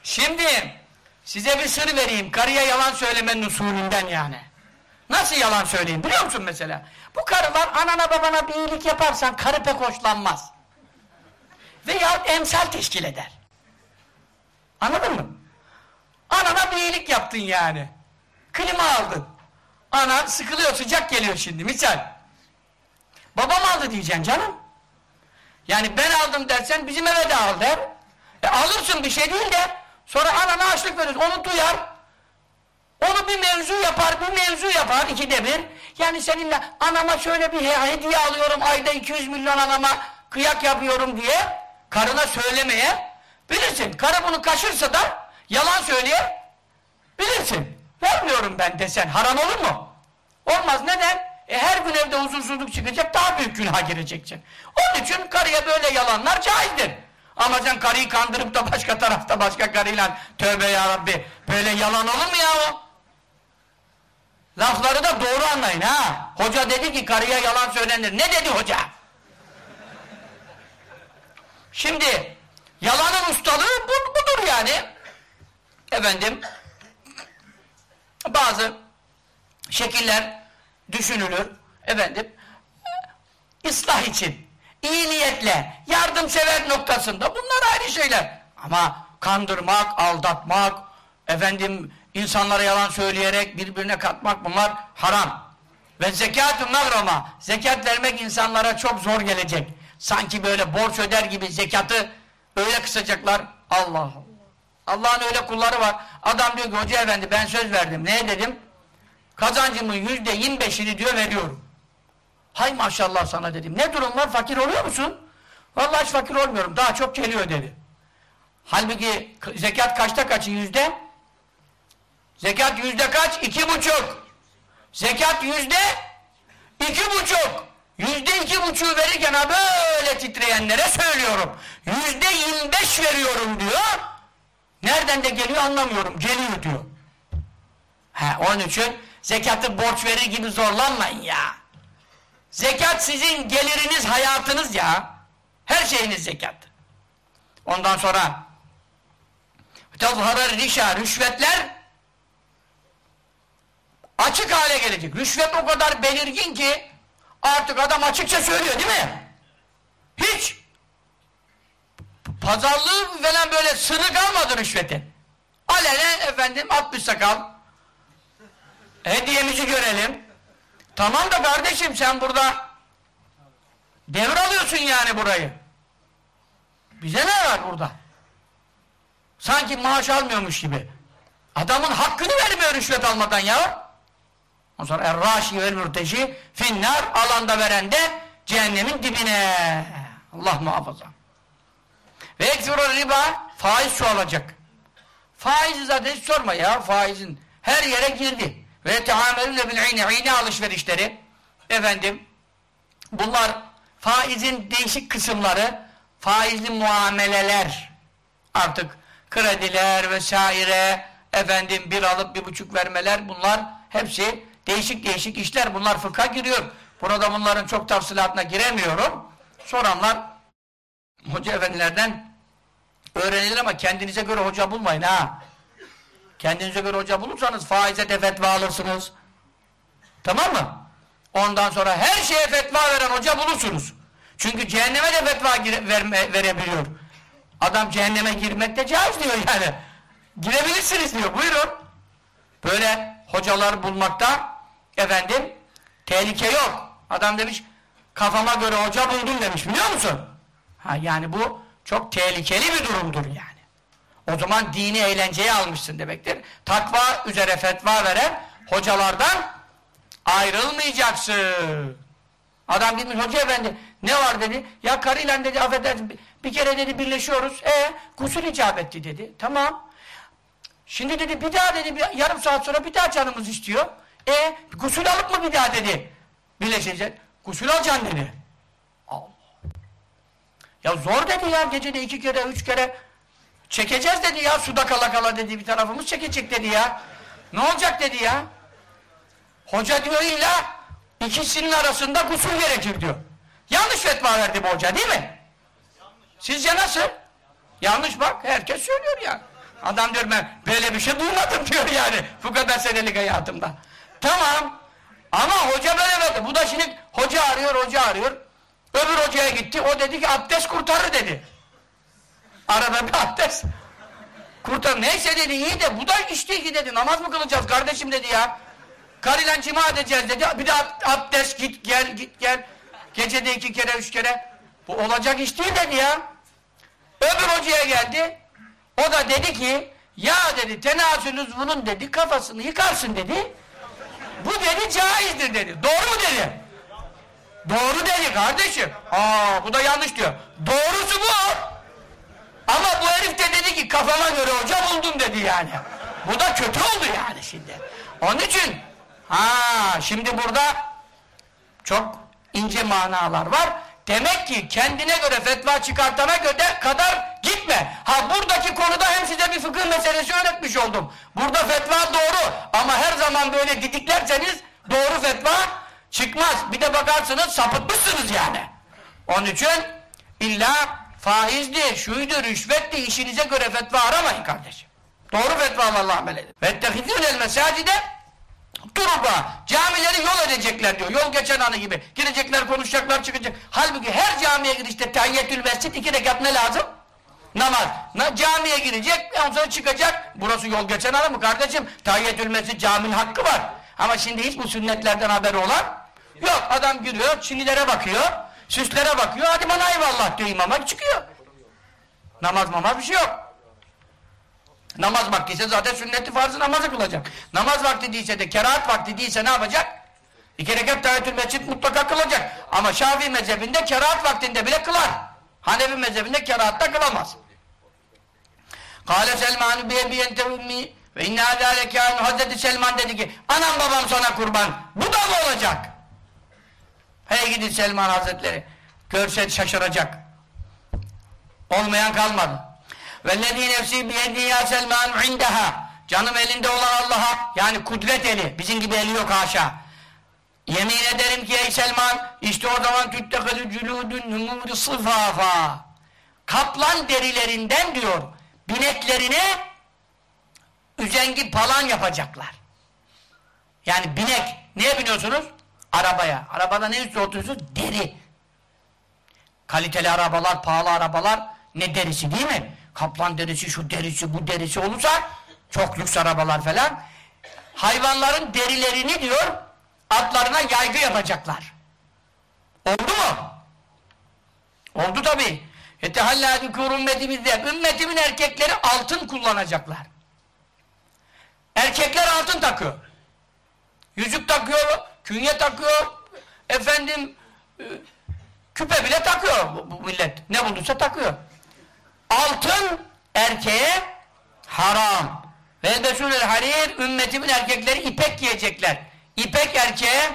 Şimdi size bir sır vereyim. Karıya yalan söylemenin usulünden yani. Nasıl yalan söyleyeyim biliyor musun mesela? Bu karılar anana babana bir iyilik yaparsan karı pek hoşlanmaz. Veya emsal teşkil eder. Anladın mı? Anana bir iyilik yaptın yani. Klima aldın. Anan sıkılıyor sıcak geliyor şimdi misal. Babam aldı diyeceksin canım. Yani ben aldım dersen bizim eve de al der. E alırsın bir şey değil de sonra anana açlık verir. Onu duyar. Onu bir mevzu yapar, bir mevzu yapar ikide bir. Yani seninle anama şöyle bir hediye alıyorum ayda 200 milyon anama kıyak yapıyorum diye karına söylemeye bilirsin. Karı bunu kaşırsa da yalan söyleye bilirsin. Vermiyorum ben desen haram olur mu? Olmaz. Neden? E her gün evde huzursuzluk çıkacak daha büyük günaha gireceksin. Onun için karıya böyle yalanlar caizdir. Ama sen karıyı kandırıp da başka tarafta başka karıyla tövbe ya Rabbi böyle yalan olur mu ya o? Lafları da doğru anlayın ha. Hoca dedi ki karıya yalan söylenir. Ne dedi hoca? Şimdi yalanın ustalığı bu, budur yani. Efendim bazı şekiller düşünülür. Efendim ıslah için iyi niyetle yardımsever noktasında bunlar ayrı şeyler. Ama kandırmak, aldatmak, efendim insanlara yalan söyleyerek birbirine katmak bunlar haram. Ve zekatun nagrama zekat vermek insanlara çok zor gelecek. Sanki böyle borç öder gibi zekatı öyle kısacaklar. Allah Allah. Allah'ın öyle kulları var. Adam diyor ki hoca efendi ben söz verdim. Ne dedim? Kazancımın yüzde yirmi beşini diyor veriyorum. Hay maşallah sana dedim. Ne durum var? Fakir oluyor musun? Vallahi hiç fakir olmuyorum. Daha çok geliyor dedi. Halbuki zekat kaçta kaçı yüzde? Zekat yüzde kaç? İki buçuk. Zekat yüzde iki buçuk. Yüzde iki buçuğu verirken ha böyle titreyenlere söylüyorum. Yüzde yirmi beş veriyorum diyor. Nereden de geliyor anlamıyorum. Geliyor diyor. Ha, onun için zekatı borç verir gibi zorlanmayın ya. Zekat sizin geliriniz, hayatınız ya. Her şeyiniz zekat. Ondan sonra tezharar rişa, rüşvetler açık hale gelecek. Rüşvet o kadar belirgin ki artık adam açıkça söylüyor değil mi? Hiç pazarlığı falan böyle sırrı kalmadı rüşvetin. Alenen efendim 60 sakal hediyemizi görelim. Tamam da kardeşim sen burada devralıyorsun yani burayı. Bize ne var burada? Sanki maaş almıyormuş gibi. Adamın hakkını vermiyor rüşvet almadan ya. Ondan sonra er-raşi vel mürteşi finnar alanda veren de cehennemin dibine. Allah muhafaza. Ve eksurur riba faiz çoğalacak. Faizi zaten hiç sorma ya faizin her yere girdi. Ve teamelüle bil iğne, iğne alışverişleri efendim bunlar faizin değişik kısımları faizli muameleler artık krediler vesaire efendim bir alıp bir buçuk vermeler bunlar hepsi değişik değişik işler bunlar fıkha giriyor. Burada bunların çok tafsilatına giremiyorum. Soranlar hoca efendilerden öğrenilir ama kendinize göre hoca bulmayın ha. Kendinize göre hoca bulursanız faize de fetva alırsınız. Tamam mı? Ondan sonra her şeye fetva veren hoca bulursunuz. Çünkü cehenneme de fetva verme, verebiliyor. Adam cehenneme girmek de caiz diyor yani. Girebilirsiniz diyor. Buyurun. Böyle hocalar bulmakta efendim tehlike yok. Adam demiş kafama göre hoca buldum demiş biliyor musun? Ha yani bu çok tehlikeli bir durumdur yani. O zaman dini eğlenceye almışsın demektir. Takva üzere fetva veren hocalardan ayrılmayacaksın. Adam gitmiş hoca efendi ne var dedi. Ya karıyla dedi affedersin bir kere dedi birleşiyoruz. E gusül icap etti dedi. Tamam. Şimdi dedi bir daha dedi bir, yarım saat sonra bir daha canımız istiyor. E gusül alıp mı bir daha dedi. Birleşecek. Gusül alacaksın dedi. Allah. Ya zor dedi ya gecede iki kere üç kere çekeceğiz dedi ya suda kala kala dedi bir tarafımız çekecek dedi ya. Ne olacak dedi ya. Hoca diyor illa ikisinin arasında gusül gerekir diyor. Yanlış fetva verdi bu hoca değil mi? Sizce nasıl? Yanlış bak herkes söylüyor ya. Adam diyor ben böyle bir şey duymadım diyor yani. Bu kadar senelik hayatımda. Tamam. Ama hoca böyle verdi. Bu da şimdi hoca arıyor, hoca arıyor. Öbür hocaya gitti. O dedi ki abdest kurtarır dedi. Arada bir abdest. Kurtar. Neyse dedi iyi de bu da işte ki dedi. Namaz mı kılacağız kardeşim dedi ya. Karıyla cima edeceğiz dedi. Bir de abdest git gel git gel. Gecede iki kere üç kere. Bu olacak iş değil dedi ya. Öbür hocaya geldi. O da dedi ki ya dedi tenasülüz bunun dedi kafasını yıkarsın dedi. Bu dedi caizdir dedi. Doğru mu dedi? Doğru dedi kardeşim. Aa bu da yanlış diyor. Doğrusu bu. Ama bu herif de dedi ki kafama göre hoca buldum dedi yani. Bu da kötü oldu yani şimdi. Onun için ha şimdi burada çok ince manalar var. Demek ki kendine göre fetva çıkartana göre kadar gitme. Ha buradaki konuda hem size bir fıkıh meselesi öğretmiş oldum. Burada fetva doğru ama her zaman böyle didiklerseniz doğru fetva çıkmaz. Bir de bakarsınız sapıtmışsınız yani. Onun için illa faizdi, şuydu, rüşvetti işinize göre fetva aramayın kardeşim. Doğru fetvalarla amel edin. Vettehidûn el mesacide Turuba, camileri yol edecekler diyor. Yol geçen anı gibi. Girecekler, konuşacaklar, çıkacak. Halbuki her camiye girişte tahiyyetül mescid iki rekat ne lazım? Namaz. Na, camiye girecek, ondan sonra çıkacak. Burası yol geçen anı mı kardeşim? Tahiyyetül mescid caminin hakkı var. Ama şimdi hiç bu sünnetlerden haberi olan yok. Adam giriyor, çinilere bakıyor, süslere bakıyor. Hadi bana eyvallah diyor imama çıkıyor. Namaz mamaz bir şey yok. Namaz vakti ise zaten sünneti farzı namazı kılacak. Namaz vakti değilse de kerahat vakti değilse ne yapacak? İki rekat tahiyyatül mescid mutlaka kılacak. Ama Şafii mezhebinde kerahat vaktinde bile kılar. Hanefi mezhebinde kerahatta kılamaz. Kale Selman bir biyente ummi ve inna zâleke Hazreti Selman dedi ki anam babam sana kurban. Bu da mı olacak? Hey gidin Selman Hazretleri. Görse şaşıracak. Olmayan kalmadı. Vellezî nefsî biyedî ya Selman indeha. Canım elinde olan Allah'a yani kudret eli. Bizim gibi eli yok haşa. Yemin ederim ki ey Selman işte o zaman tüttekadü cülûdün numûri sıfâfâ. Kaplan derilerinden diyor bineklerine üzengi palan yapacaklar. Yani binek. Neye biniyorsunuz? Arabaya. Arabada ne üstü oturuyorsunuz? Deri. Kaliteli arabalar, pahalı arabalar ne derisi değil mi? Kaplan derisi, şu derisi, bu derisi olursa çok lüks arabalar falan. Hayvanların derilerini diyor atlarına yaygı yapacaklar. Oldu mu? Oldu tabi. Yetehallâ dükûr ümmetimizde. Ümmetimin erkekleri altın kullanacaklar. Erkekler altın takıyor. Yüzük takıyor, künye takıyor, efendim e, küpe bile takıyor bu millet. Ne bulduysa takıyor. Altın erkeğe haram. Ve elbesûnel harir ümmetimin erkekleri ipek giyecekler. İpek erkeğe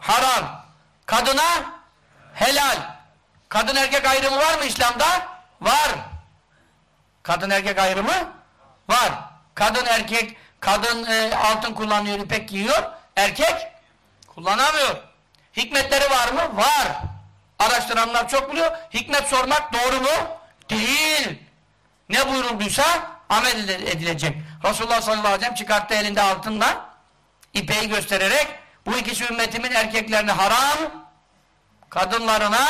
haram. Kadına helal. Kadın erkek ayrımı var mı İslam'da? Var. Kadın erkek ayrımı var. Kadın erkek kadın e, altın kullanıyor, ipek giyiyor. Erkek kullanamıyor. Hikmetleri var mı? Var. Araştıranlar çok biliyor. Hikmet sormak doğru mu? Değil. Ne buyurulduysa amel edilecek. Resulullah sallallahu aleyhi ve sellem çıkarttı elinde altından ipeyi göstererek bu ikisi ümmetimin erkeklerine haram kadınlarına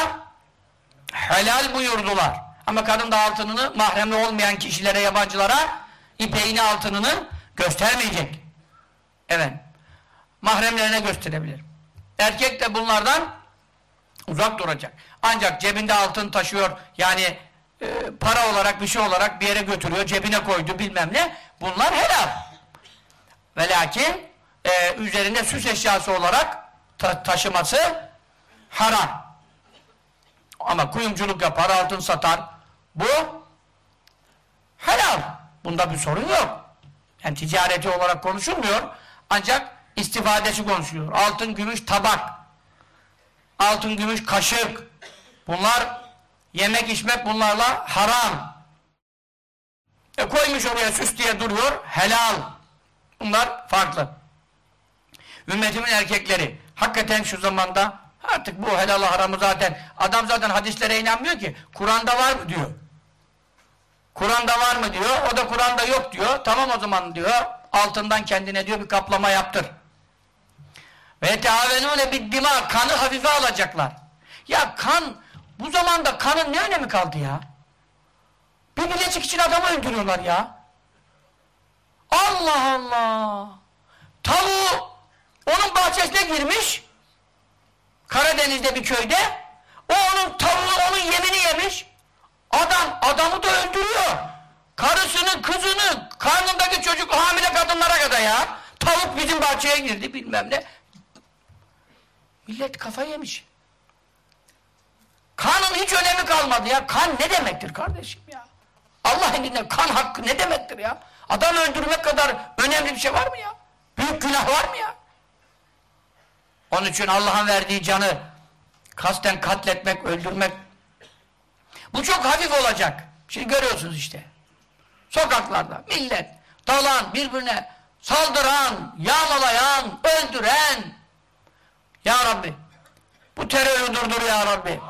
helal buyurdular. Ama kadın da altınını mahremli olmayan kişilere, yabancılara ipeğini altınını göstermeyecek. Evet. Mahremlerine gösterebilir. Erkek de bunlardan uzak duracak. Ancak cebinde altın taşıyor yani e, para olarak bir şey olarak bir yere götürüyor, cebine koydu bilmem ne. Bunlar helal. Ve lakin e, üzerinde süs eşyası olarak ta taşıması haram. Ama kuyumculuk yapar, altın satar. Bu helal. Bunda bir sorun yok. Yani ticareti olarak konuşulmuyor. Ancak istifadesi konuşuluyor. Altın, gümüş, tabak. Altın, gümüş, kaşık. Bunlar yemek içmek bunlarla haram. E koymuş oraya süs diye duruyor. Helal. Bunlar farklı. Ümmetimin erkekleri hakikaten şu zamanda artık bu helal haramı zaten adam zaten hadislere inanmıyor ki. Kur'an'da var mı diyor. Kur'an'da var mı diyor. O da Kur'an'da yok diyor. Tamam o zaman diyor. Altından kendine diyor bir kaplama yaptır. Ve teavenune biddima kanı hafife alacaklar. Ya kan bu zamanda kanın ne önemi kaldı ya? Bir bilecik için adamı öldürüyorlar ya. Allah Allah. Tavuğu onun bahçesine girmiş. Karadeniz'de bir köyde. O onun tavuğu onun yemini yemiş. Adam adamı da öldürüyor. Karısını, kızını, karnındaki çocuk hamile kadınlara kadar ya. Tavuk bizim bahçeye girdi bilmem ne. Millet kafa yemiş. Kanın hiç önemi kalmadı ya. Kan ne demektir kardeşim ya? Allah indinde kan hakkı ne demektir ya? Adam öldürmek kadar önemli bir şey var mı ya? Büyük günah var mı ya? Onun için Allah'ın verdiği canı kasten katletmek, öldürmek bu çok hafif olacak. Şimdi görüyorsunuz işte. Sokaklarda millet dalan, birbirine saldıran, yağmalayan, öldüren Ya Rabbi bu terörü durdur Ya Rabbi.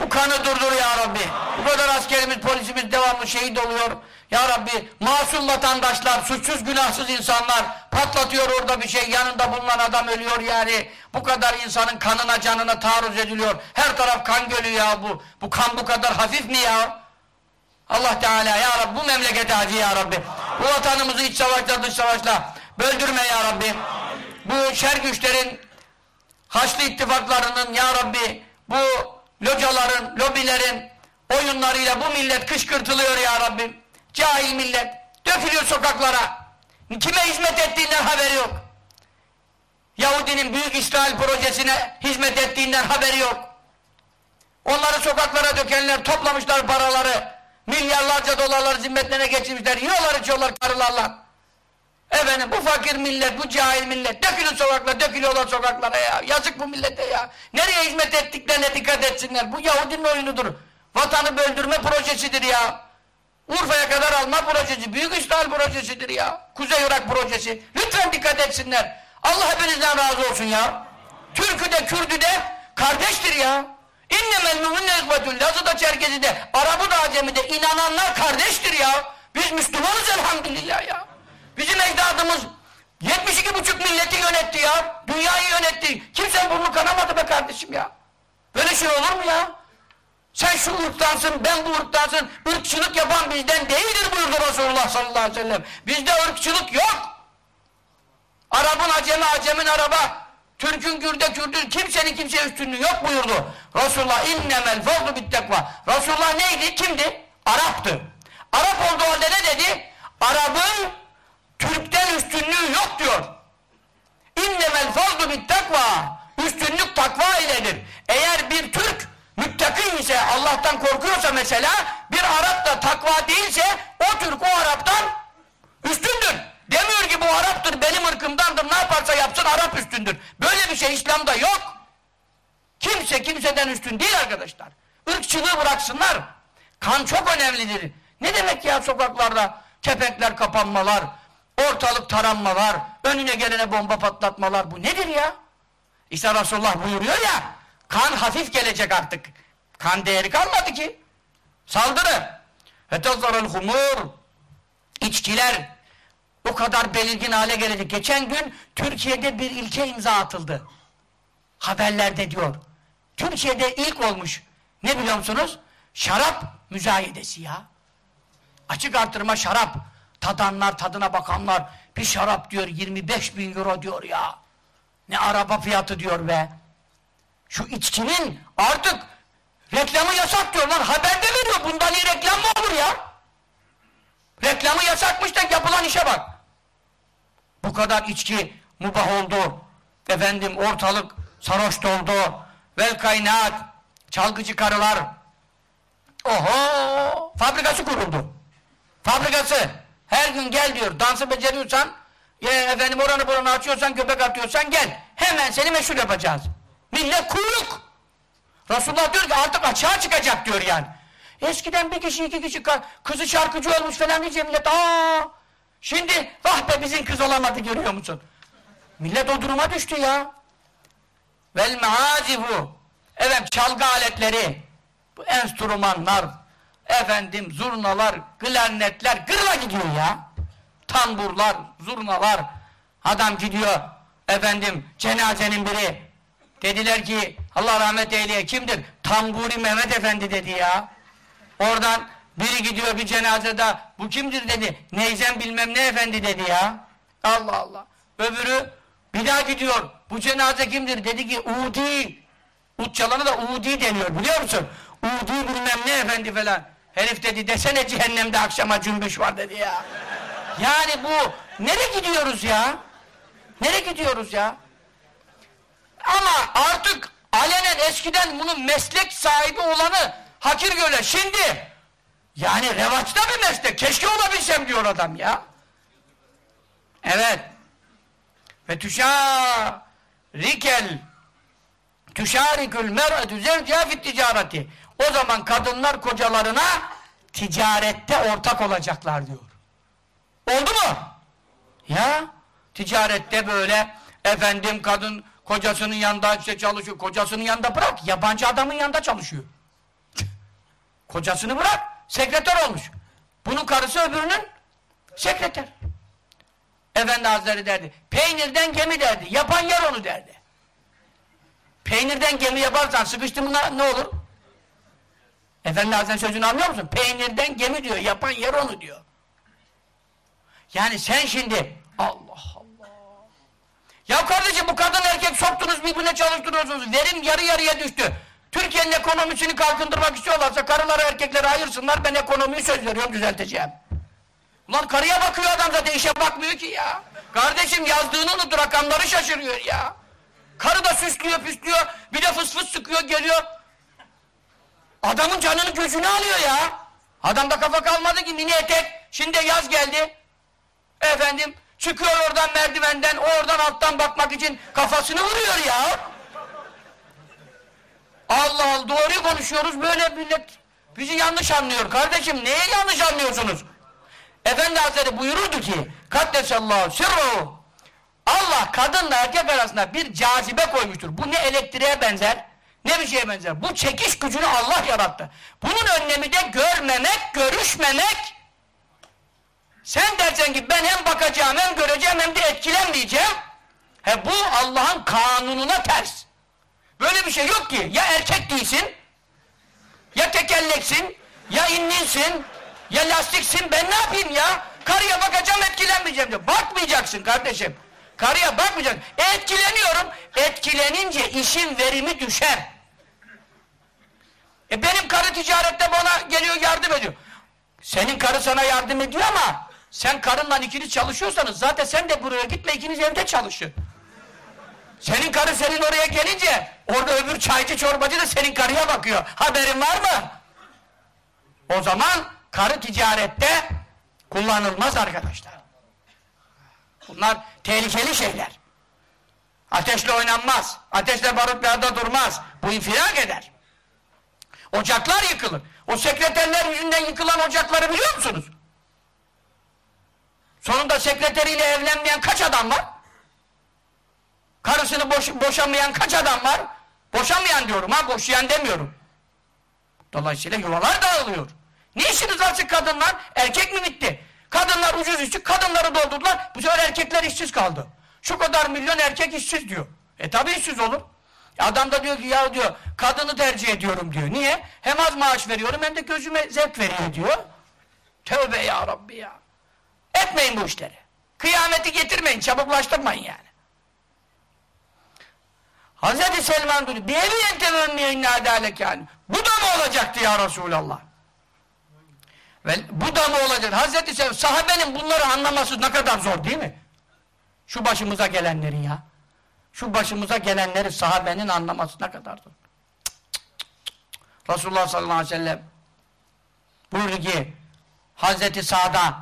Bu kanı durdur Ya Rabbi. Bu kadar askerimiz, polisimiz devamlı şehit oluyor. Ya Rabbi masum vatandaşlar, suçsuz günahsız insanlar patlatıyor orada bir şey, yanında bulunan adam ölüyor yani. Bu kadar insanın kanına canına taarruz ediliyor. Her taraf kan gölü ya bu. Bu kan bu kadar hafif mi ya? Allah Teala ya Rabbi bu memlekete acı ya Rabbi. Bu vatanımızı iç savaşla dış savaşla böldürme ya Rabbi. Bu şer güçlerin Haçlı ittifaklarının ya Rabbi bu locaların, lobilerin oyunlarıyla bu millet kışkırtılıyor ya Rabbi. Cahil millet dökülüyor sokaklara. Kime hizmet ettiğinden haberi yok. Yahudinin Büyük İsrail projesine hizmet ettiğinden haberi yok. Onları sokaklara dökenler toplamışlar paraları. Milyarlarca dolarları zimmetlerine geçirmişler. Yiyorlar içiyorlar karılarla. Efendim bu fakir millet, bu cahil millet dökülün sokaklara, dökülüyorlar sokaklara ya. Yazık bu millete ya. Nereye hizmet ettiklerine dikkat etsinler. Bu Yahudinin oyunudur. Vatanı böldürme projesidir ya. Urfa'ya kadar alma projesi, Büyük İsrail projesidir ya. Kuzey Irak projesi. Lütfen dikkat etsinler. Allah hepinizden razı olsun ya. Türk'ü de Kürd'ü de kardeştir ya. İnnemel müminne ikvetül Lazı'da Çerkezi de Arap'ı da Acemi de inananlar kardeştir ya. Biz Müslümanız elhamdülillah ya. Bizim ecdadımız 72,5 milleti yönetti ya. Dünyayı yönetti. Kimsenin burnu kanamadı be kardeşim ya. Böyle şey olur mu ya? Sen şu ırktansın, ben bu ırktansın. Irkçılık yapan bizden değildir buyurdu Resulullah sallallahu aleyhi ve sellem. Bizde ırkçılık yok. Arap'ın acemi, acemin araba. Türk'ün Kürt'e Kürt'ün kimsenin kimseye üstünlüğü yok buyurdu. Resulullah innemel fazlu bittekva. Resulullah neydi? Kimdi? Arap'tı. Arap olduğu halde ne dedi? Arap'ın Türk'ten üstünlüğü yok diyor. İnnemel fazlu bittekva. Üstünlük takva iledir. Eğer bir Türk müttakin ise Allah'tan korkuyorsa mesela bir Arap da takva değilse o Türk o Arap'tan üstündür. Demiyor ki bu Arap'tır benim ırkımdandır ne yaparsa yapsın Arap üstündür. Böyle bir şey İslam'da yok. Kimse kimseden üstün değil arkadaşlar. Irkçılığı bıraksınlar. Kan çok önemlidir. Ne demek ya sokaklarda kepenkler kapanmalar, ortalık taranmalar, önüne gelene bomba patlatmalar bu nedir ya? İşte Resulullah buyuruyor ya kan hafif gelecek artık. Kan değeri kalmadı ki. Saldırı. Hetezzarel humur içkiler o kadar belirgin hale gelecek. Geçen gün Türkiye'de bir ilke imza atıldı. Haberlerde diyor. Türkiye'de ilk olmuş. Ne biliyor musunuz? Şarap müzayedesi ya. Açık artırma şarap. Tadanlar, tadına bakanlar bir şarap diyor 25 bin euro diyor ya. Ne araba fiyatı diyor be. Şu içkinin artık reklamı yasak diyorlar. Haberde veriyor. Bundan iyi reklam mı olur ya? Reklamı yasakmış da yapılan işe bak. Bu kadar içki mubah oldu. Efendim ortalık sarhoş doldu. Vel kaynat. Çalgıcı karılar. Oho! Fabrikası kuruldu. Fabrikası. Her gün gel diyor. Dansı beceriyorsan ya efendim oranı buranı açıyorsan köpek atıyorsan gel. Hemen seni meşhur yapacağız. Millet kuyruk. Resulullah diyor ki artık açığa çıkacak diyor yani. Eskiden bir kişi iki kişi kızı şarkıcı olmuş falan diyece millet aa şimdi vah be bizim kız olamadı görüyor musun? Millet o duruma düştü ya. Vel meazifu evet çalgı aletleri bu enstrümanlar efendim zurnalar, klarnetler gırla gidiyor ya. Tamburlar, zurnalar adam gidiyor efendim cenazenin biri dediler ki Allah rahmet eyleye kimdir? Tamburi Mehmet Efendi dedi ya. Oradan biri gidiyor bir cenazede bu kimdir dedi. Neyzen bilmem ne efendi dedi ya. Allah Allah. Öbürü bir daha gidiyor. Bu cenaze kimdir? Dedi ki Udi. Ut çalana da Udi deniyor biliyor musun? Udi bilmem ne efendi falan. Herif dedi desene cehennemde akşama cümbüş var dedi ya. Yani bu nereye gidiyoruz ya? Nereye gidiyoruz ya? Ama artık alenen eskiden bunun meslek sahibi olanı hakir göre. Şimdi yani revaçta bir meslek. Keşke olabilsem diyor adam ya. Evet. Ve tüşarikel tüşarikül mer'etü zevciha fit ticareti. O zaman kadınlar kocalarına ticarette ortak olacaklar diyor. Oldu mu? Ya ticarette böyle efendim kadın kocasının yanında işte çalışıyor. Kocasının yanında bırak. Yabancı adamın yanında çalışıyor. Kocasını bırak. Sekreter olmuş. Bunun karısı öbürünün sekreter. Efendi Hazretleri derdi. Peynirden gemi derdi. Yapan yer onu derdi. Peynirden gemi yaparsan sıkıştın ne olur? Efendi Hazretleri sözünü anlıyor musun? Peynirden gemi diyor. Yapan yer onu diyor. Yani sen şimdi Allah Allah. Ya kardeşim bu kadın erkek soktunuz birbirine çalıştırıyorsunuz. Verim yarı yarıya düştü. Türkiye'nin ekonomisini kalkındırmak istiyorlarsa karıları erkekleri ayırsınlar ben ekonomiyi söz veriyorum düzelteceğim. Ulan karıya bakıyor adam zaten işe bakmıyor ki ya. Kardeşim yazdığını unuttu rakamları şaşırıyor ya. Karı da süslüyor püslüyor bir de fıs fıs sıkıyor geliyor. Adamın canını gözünü alıyor ya. Adamda kafa kalmadı ki mini etek. Şimdi yaz geldi. Efendim çıkıyor oradan merdivenden oradan alttan bakmak için kafasını vuruyor ya. Allah Allah doğruyu konuşuyoruz böyle millet bizi yanlış anlıyor kardeşim neye yanlış anlıyorsunuz? Efendi Hazretleri buyururdu ki Kaddesallahu sirruhu Allah kadınla erkek arasında bir cazibe koymuştur. Bu ne elektriğe benzer ne bir benzer. Bu çekiş gücünü Allah yarattı. Bunun önlemi de görmemek, görüşmemek. Sen dersen ki ben hem bakacağım hem göreceğim hem de etkilenmeyeceğim. He bu Allah'ın kanununa ters. Böyle bir şey yok ki. Ya erkek değilsin, ya tekelleksin, ya inlinsin, ya lastiksin. Ben ne yapayım ya? Karıya bakacağım etkilenmeyeceğim diyor. Bakmayacaksın kardeşim. Karıya bakmayacaksın. Etkileniyorum. Etkilenince işin verimi düşer. E benim karı ticarette bana geliyor yardım ediyor. Senin karı sana yardım ediyor ama sen karınla ikiniz çalışıyorsanız zaten sen de buraya gitme ikiniz evde çalışın. Senin karı senin oraya gelince orada öbür çaycı çorbacı da senin karıya bakıyor. Haberin var mı? O zaman karı ticarette kullanılmaz arkadaşlar. Bunlar tehlikeli şeyler. Ateşle oynanmaz. Ateşle barut bir durmaz. Bu infilak eder. Ocaklar yıkılır. O sekreterler yüzünden yıkılan ocakları biliyor musunuz? Sonunda sekreteriyle evlenmeyen kaç adam var? Karısını boş, boşamayan kaç adam var? Boşamayan diyorum ha, boşayan demiyorum. Dolayısıyla yuvalar dağılıyor. Ne işiniz var kadınlar? Erkek mi bitti? Kadınlar ucuz işçi, kadınları doldurdular. Bu sefer erkekler işsiz kaldı. Şu kadar milyon erkek işsiz diyor. E tabi işsiz olur. Adam da diyor ki ya diyor kadını tercih ediyorum diyor. Niye? Hem az maaş veriyorum hem de gözüme zevk veriyor diyor. Tövbe ya Rabbi ya. Etmeyin bu işleri. Kıyameti getirmeyin, çabuklaştırmayın yani. Hazreti Selman diyor, bir evi yentevemmiye inna adalek yani. Bu da mı olacaktı ya Resulallah? Ve bu da mı olacak? Hazreti Selman, sahabenin bunları anlaması ne kadar zor değil mi? Şu başımıza gelenlerin ya. Şu başımıza gelenleri sahabenin anlaması ne kadar zor. Cık cık cık. Resulullah sallallahu aleyhi ve sellem buyurdu ki Hazreti Sa'da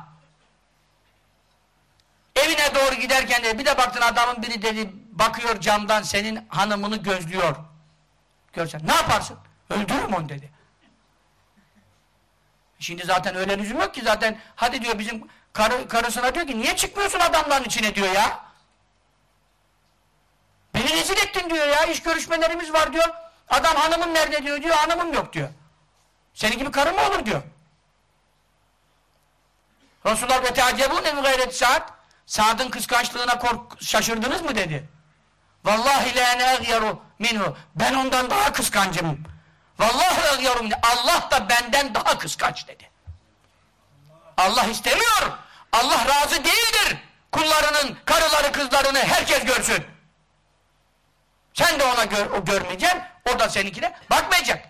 evine doğru giderken de bir de baktın adamın biri dedi bakıyor camdan senin hanımını gözlüyor. Görsen ne yaparsın? Öldürürüm onu dedi. Şimdi zaten öyle lüzum yok ki zaten hadi diyor bizim karı, karısına diyor ki niye çıkmıyorsun adamların içine diyor ya. Beni rezil ettin diyor ya iş görüşmelerimiz var diyor. Adam hanımın nerede diyor diyor hanımım yok diyor. Senin gibi karı mı olur diyor. Resulullah ve teacebune mi gayret saat Sa'd'ın kıskançlığına kork şaşırdınız mı dedi. Vallahi la ene minhu. Ben ondan daha kıskancım. Vallahi egyarum Allah da benden daha kıskanç dedi. Allah istemiyor. Allah razı değildir. Kullarının, karıları, kızlarını herkes görsün. Sen de ona gör, o görmeyeceksin. O da seninkine bakmayacak.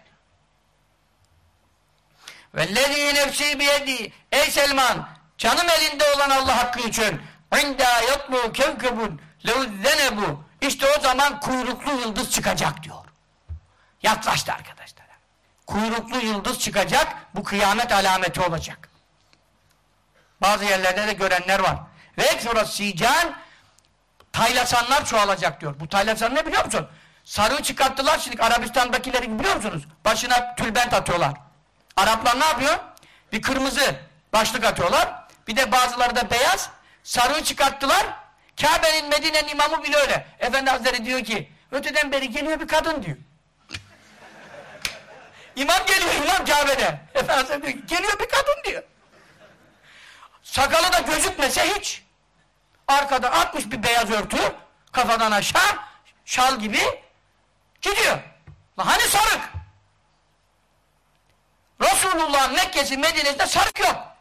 Vellezî nefsî biyedî Ey Selman! Canım elinde olan Allah hakkı için indâ yatlu kevkebun levzenebu İşte o zaman kuyruklu yıldız çıkacak diyor. Yaklaştı arkadaşlar. Kuyruklu yıldız çıkacak, bu kıyamet alameti olacak. Bazı yerlerde de görenler var. Ve sonra sican taylasanlar çoğalacak diyor. Bu taylasan ne biliyor musun? Sarığı çıkarttılar şimdi Arabistan'dakileri biliyor musunuz? Başına tülbent atıyorlar. Araplar ne yapıyor? Bir kırmızı başlık atıyorlar. Bir de bazıları da beyaz. Sarığı çıkarttılar. Kabe'nin Medine'nin imamı bile öyle. Efendi Hazretleri diyor ki öteden beri geliyor bir kadın diyor. İmam geliyor imam Kabe'de. Efendi Hazretleri diyor geliyor bir kadın diyor. Sakalı da gözükmese hiç. Arkada atmış bir beyaz örtü kafadan aşağı şal gibi gidiyor. Hani sarık? Resulullah'ın Mekke'si Medine'sinde sarık yok.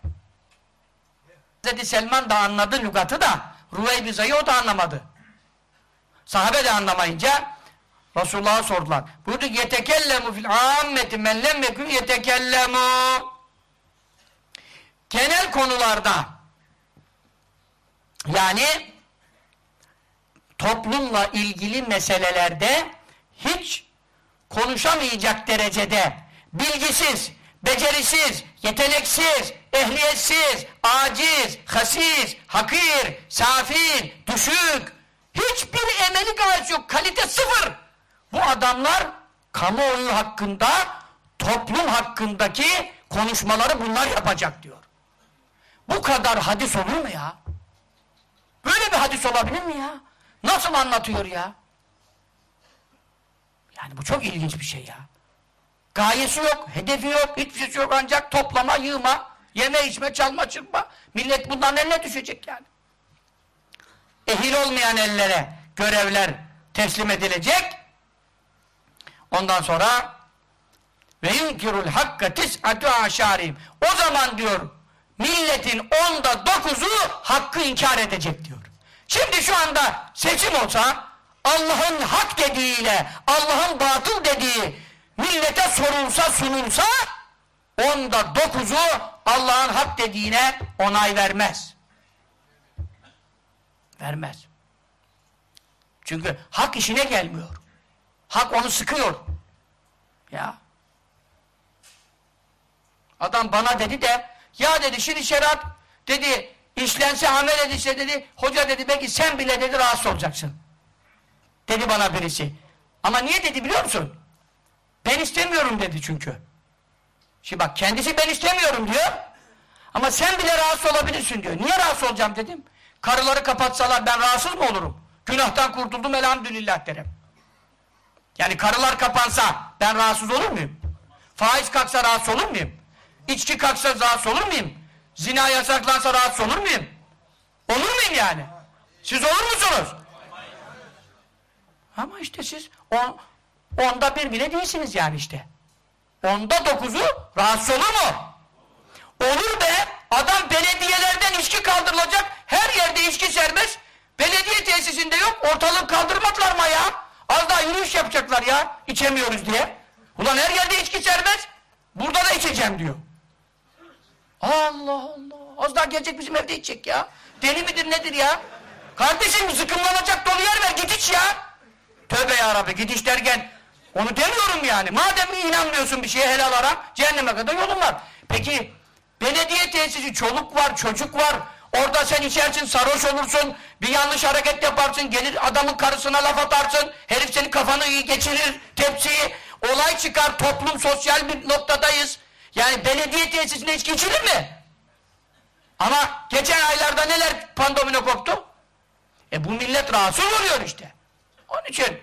Hazreti Selman da anladı lügatı da Ruveybiza'yı o da anlamadı. Sahabe de anlamayınca Resulullah'a sordular. Buyurdu yetekellemu fil ammeti men lem yetekellemu genel konularda yani toplumla ilgili meselelerde hiç konuşamayacak derecede bilgisiz, becerisiz, yeteneksiz, ehliyetsiz, aciz, hasis, hakir, safir, düşük, hiçbir emeli gayet yok, kalite sıfır. Bu adamlar kamuoyu hakkında, toplum hakkındaki konuşmaları bunlar yapacak diyor. Bu kadar hadis olur mu ya? Böyle bir hadis olabilir mi ya? Nasıl anlatıyor ya? Yani bu çok ilginç bir şey ya. Gayesi yok, hedefi yok, hiçbir şey yok ancak toplama, yığma, yeme içme, çalma, çırpma. Millet bundan eline düşecek yani. Ehil olmayan ellere görevler teslim edilecek. Ondan sonra ve yunkirul hakka tis'atu aşarim. O zaman diyor milletin onda dokuzu hakkı inkar edecek diyor. Şimdi şu anda seçim olsa Allah'ın hak dediğiyle Allah'ın batıl dediği millete sorulsa sunulsa onda dokuzu Allah'ın hak dediğine onay vermez. Vermez. Çünkü hak işine gelmiyor. Hak onu sıkıyor. Ya. Adam bana dedi de ya dedi şimdi şeriat dedi işlense amel edilse dedi hoca dedi belki sen bile dedi rahatsız olacaksın. Dedi bana birisi. Ama niye dedi biliyor musun? Ben istemiyorum dedi çünkü. Şimdi bak kendisi ben istemiyorum diyor. Ama sen bile rahatsız olabilirsin diyor. Niye rahatsız olacağım dedim. Karıları kapatsalar ben rahatsız mı olurum? Günahtan kurtuldum elhamdülillah derim. Yani karılar kapansa ben rahatsız olur muyum? Faiz kalksa rahatsız olur muyum? İçki kalksa rahatsız olur muyum? Zina yasaklansa rahatsız olur muyum? Olur muyum yani? Siz olur musunuz? Ama işte siz on, onda bir bile değilsiniz yani işte. Onda dokuzu rahatsız olur mu? Olur be! Adam belediyelerden içki kaldırılacak, her yerde içki serbest, belediye tesisinde yok, ortalık kaldırmaklar mı ya? Az daha yürüyüş yapacaklar ya, içemiyoruz diye. Ulan her yerde içki serbest, burada da içeceğim diyor. Allah Allah, az daha gelecek bizim evde içecek ya. Deli midir nedir ya? Kardeşim zıkkımlanacak dolu yer ver, git iç ya. Tövbe yarabbi, git iç derken, onu demiyorum yani. Madem inanmıyorsun bir şeye helal aram, cehenneme kadar yolun var. Peki, belediye tesisi, çoluk var, çocuk var, Orada sen içersin, sarhoş olursun, bir yanlış hareket yaparsın, gelir adamın karısına laf atarsın, herif senin kafanı geçirir, tepsiyi, olay çıkar, toplum sosyal bir noktadayız. Yani belediye tesisinde hiç geçilir mi? Ama geçen aylarda neler pandomino koptu? E bu millet rahatsız oluyor işte. Onun için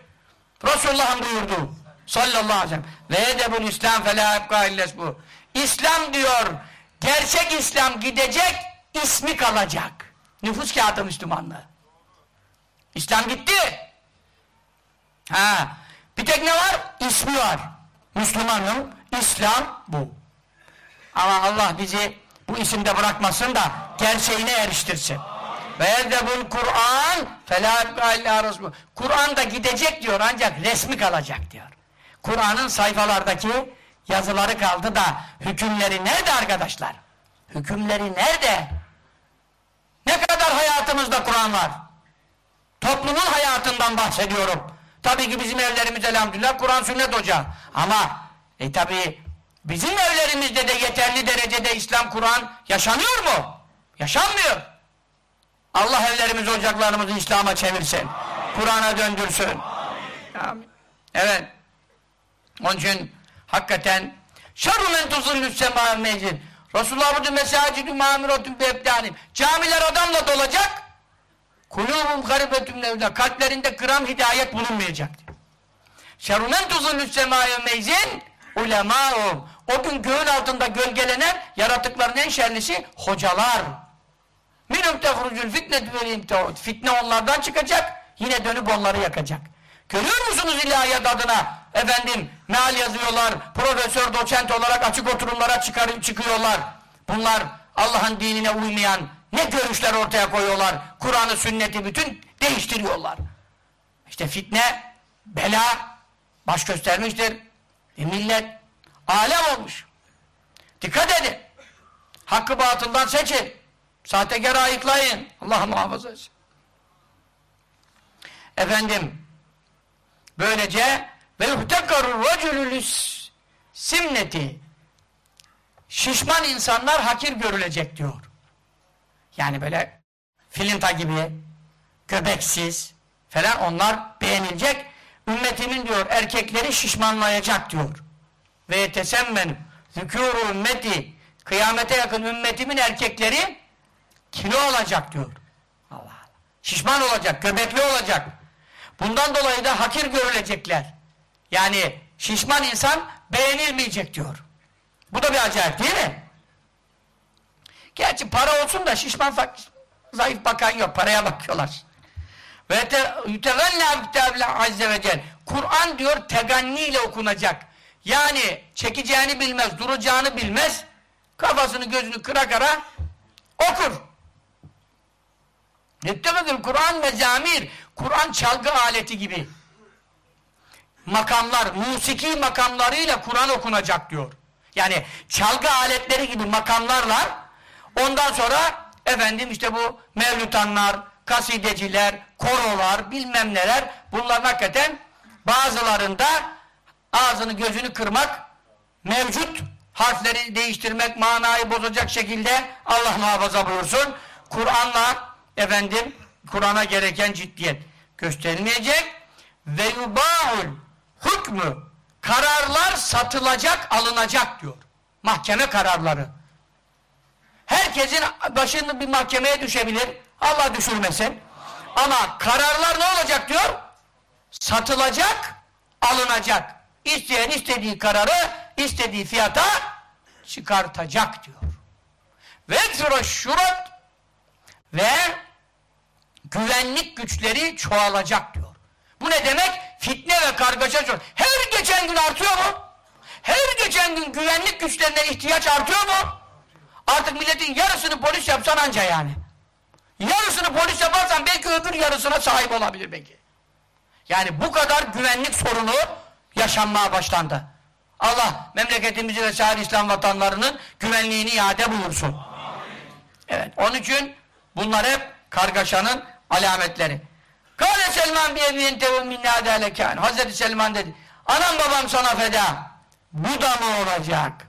Resulullah'ın buyurdu sallallahu aleyhi ve sellem ve edebul İslam felâ bu. İslam diyor, gerçek İslam gidecek, ismi kalacak. Nüfus kağıdı Müslümanlığı. İslam gitti. Ha, bir tek ne var? İsmi var. Müslümanım, İslam bu. Ama Allah bizi bu isimde bırakmasın da gerçeğine eriştirsin. Ve ezdebul Kur'an Kur'an da gidecek diyor ancak resmi kalacak diyor. Kur'an'ın sayfalardaki yazıları kaldı da hükümleri nerede arkadaşlar? Hükümleri nerede? Ne kadar hayatımızda Kur'an var? Toplumun hayatından bahsediyorum. Tabii ki bizim evlerimiz elhamdülillah Kur'an sünnet ocağı. Ama e tabii bizim evlerimizde de yeterli derecede İslam Kur'an yaşanıyor mu? Yaşanmıyor. Allah evlerimizi ocaklarımızı İslam'a çevirsin. Kur'an'a döndürsün. Amin. Evet. Onun için hakikaten şerru men tuzillü semâ mecid Resulullah buyurdu mesacidü mamiratun bebdanim. Camiler adamla dolacak. Kulûbum garibetüm nevda. Kalplerinde gram hidayet bulunmayacak. Şerumen tuzulü semâye meyzin ulemâum. O gün göğün altında gölgelenen yaratıkların en şerlisi hocalar. Minum tehrucul fitnet vel Fitne onlardan çıkacak. Yine dönüp onları yakacak. Görüyor musunuz ilahiyat adına? Efendim meal yazıyorlar, profesör, doçent olarak açık oturumlara çıkar, çıkıyorlar. Bunlar Allah'ın dinine uymayan ne görüşler ortaya koyuyorlar. Kur'an'ı, sünneti bütün değiştiriyorlar. İşte fitne, bela baş göstermiştir. E millet alem olmuş. Dikkat edin. Hakkı batıldan seçin. Sahtekar ayıklayın. Allah muhafaza etsin. efendim böylece ve yuhtekarul racülülüs simneti şişman insanlar hakir görülecek diyor. Yani böyle filinta gibi göbeksiz falan onlar beğenilecek. Ümmetimin diyor erkekleri şişmanlayacak diyor. Ve yetesemmen zükûru ümmeti kıyamete yakın ümmetimin erkekleri kilo olacak diyor. Allah Allah. Şişman olacak, göbekli olacak. Bundan dolayı da hakir görülecekler. Yani şişman insan beğenilmeyecek diyor. Bu da bir acayip değil mi? Gerçi para olsun da şişman zayıf bakan yok. Paraya bakıyorlar. Ve yutegalla kitabillah azze ve. Kur'an diyor teganni ile okunacak. Yani çekeceğini bilmez, duracağını bilmez. Kafasını gözünü kıra kara okur. Nettemedül Kur'an mezamir. Kur'an çalgı aleti gibi. Makamlar, musiki makamlarıyla Kur'an okunacak diyor. Yani çalgı aletleri gibi makamlarla ondan sonra efendim işte bu mevlütanlar, kasideciler, korolar, bilmem neler bunların hakikaten bazılarında ağzını gözünü kırmak mevcut harfleri değiştirmek, manayı bozacak şekilde Allah muhafaza buyursun. Kur'an'la efendim Kur'an'a gereken ciddiyet gösterilmeyecek ve yubâul hükmü kararlar satılacak, alınacak diyor. Mahkeme kararları. Herkesin başını bir mahkemeye düşebilir. Allah düşürmesin. Ama kararlar ne olacak diyor? Satılacak, alınacak. İsteyen istediği kararı istediği fiyata çıkartacak diyor. Ve şurat ve güvenlik güçleri çoğalacak diyor. Bu ne demek? Fitne ve kargaşa çok. Her geçen gün artıyor mu? Her geçen gün güvenlik güçlerine ihtiyaç artıyor mu? Artık milletin yarısını polis yapsan anca yani. Yarısını polis yaparsan belki öbür yarısına sahip olabilir belki. Yani bu kadar güvenlik sorunu yaşanmaya başlandı. Allah memleketimizi ve sair İslam vatanlarının güvenliğini iade buyursun. Evet, onun için bunlar hep kargaşanın alametleri. Kale Selman bir eviyen tevun minna delekân. Hazreti Selman dedi. Anam babam sana feda. Bu da mı olacak?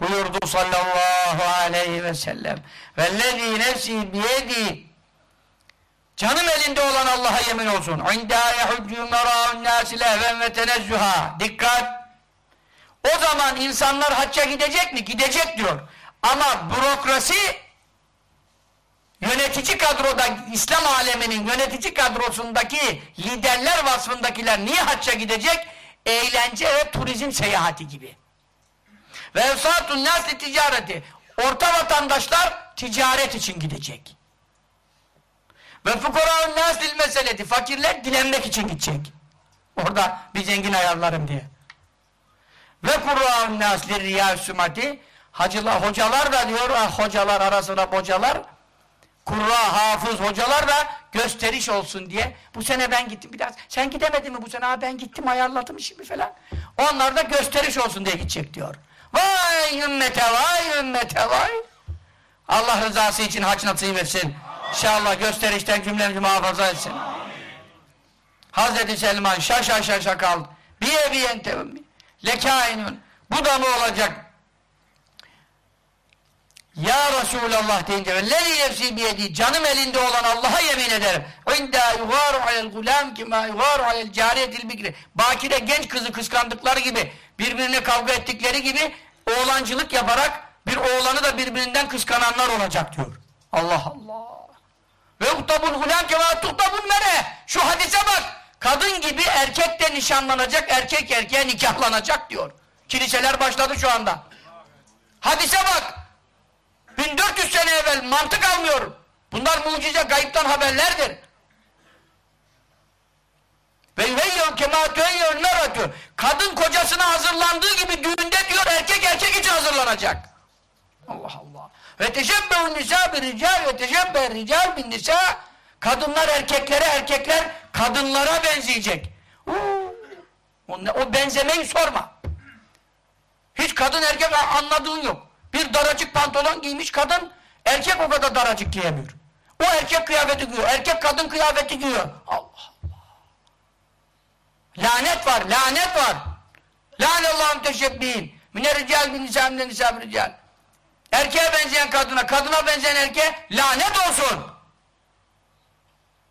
Buyurdu sallallahu aleyhi ve sellem. Vellezî nefsî biyedî. Canım elinde olan Allah'a yemin olsun. İndâ yehuccû merâun nâsile even ve tenezzühâ. Dikkat! O zaman insanlar hacca gidecek mi? Gidecek diyor. Ama bürokrasi yönetici kadroda İslam aleminin yönetici kadrosundaki liderler vasfındakiler niye hacca gidecek? Eğlence ve turizm seyahati gibi. Ve evsatun nasli ticareti. Orta vatandaşlar ticaret için gidecek. Ve fukaraun naslil meseleti. Fakirler dilenmek için gidecek. Orada bir zengin ayarlarım diye. Ve kurraun nasli riyâ sümati. Hacılar, hocalar da diyor, ah, hocalar arasına bocalar kurra, hafız, hocalar da gösteriş olsun diye. Bu sene ben gittim biraz. Sen gidemedin mi bu sene? Ha ben gittim ayarladım şimdi falan. Onlar da gösteriş olsun diye gidecek diyor. Vay ümmete vay ümmete vay. Allah rızası için haç nasip etsin. İnşallah gösterişten cümlemizi muhafaza etsin. Hazreti Selman şaşa şaşa kaldı. Bir evi yentevim. Lekainun. Bu da mı olacak? Ya Resulallah deyince vellezî nefsî biyedî canım elinde olan Allah'a yemin ederim. İndâ yugâru alel gulâm kimâ yugâru alel cariyetil bikri. Bakire genç kızı kıskandıkları gibi birbirine kavga ettikleri gibi oğlancılık yaparak bir oğlanı da birbirinden kıskananlar olacak diyor. Allah Allah. Ve uhtabul gulâm kemâ tuhtabul mere. Şu hadise bak. Kadın gibi erkek de nişanlanacak, erkek erkeğe nikahlanacak diyor. Kiliseler başladı şu anda. Hadise bak. 1400 sene evvel mantık almıyorum. Bunlar mucize gayiptan haberlerdir. Ve yüveyyev kemâ tüveyyev meratü. Kadın kocasına hazırlandığı gibi düğünde diyor erkek erkek için hazırlanacak. Allah Allah. Ve teşebbehun nisa bir rical ve teşebbeh rical bin nisa. Kadınlar erkeklere, erkekler kadınlara benzeyecek. Uu, o, benzemeyi sorma. Hiç kadın erkek anladığın yok. Bir daracık pantolon giymiş kadın, erkek o kadar daracık giyemiyor. O erkek kıyafeti giyiyor, erkek kadın kıyafeti giyiyor. Allah Allah. Lanet var, lanet var. Lanallahum teşebbihin. Mine rical bin nisa mine nisa rical. Erkeğe benzeyen kadına, kadına benzeyen erkeğe lanet olsun.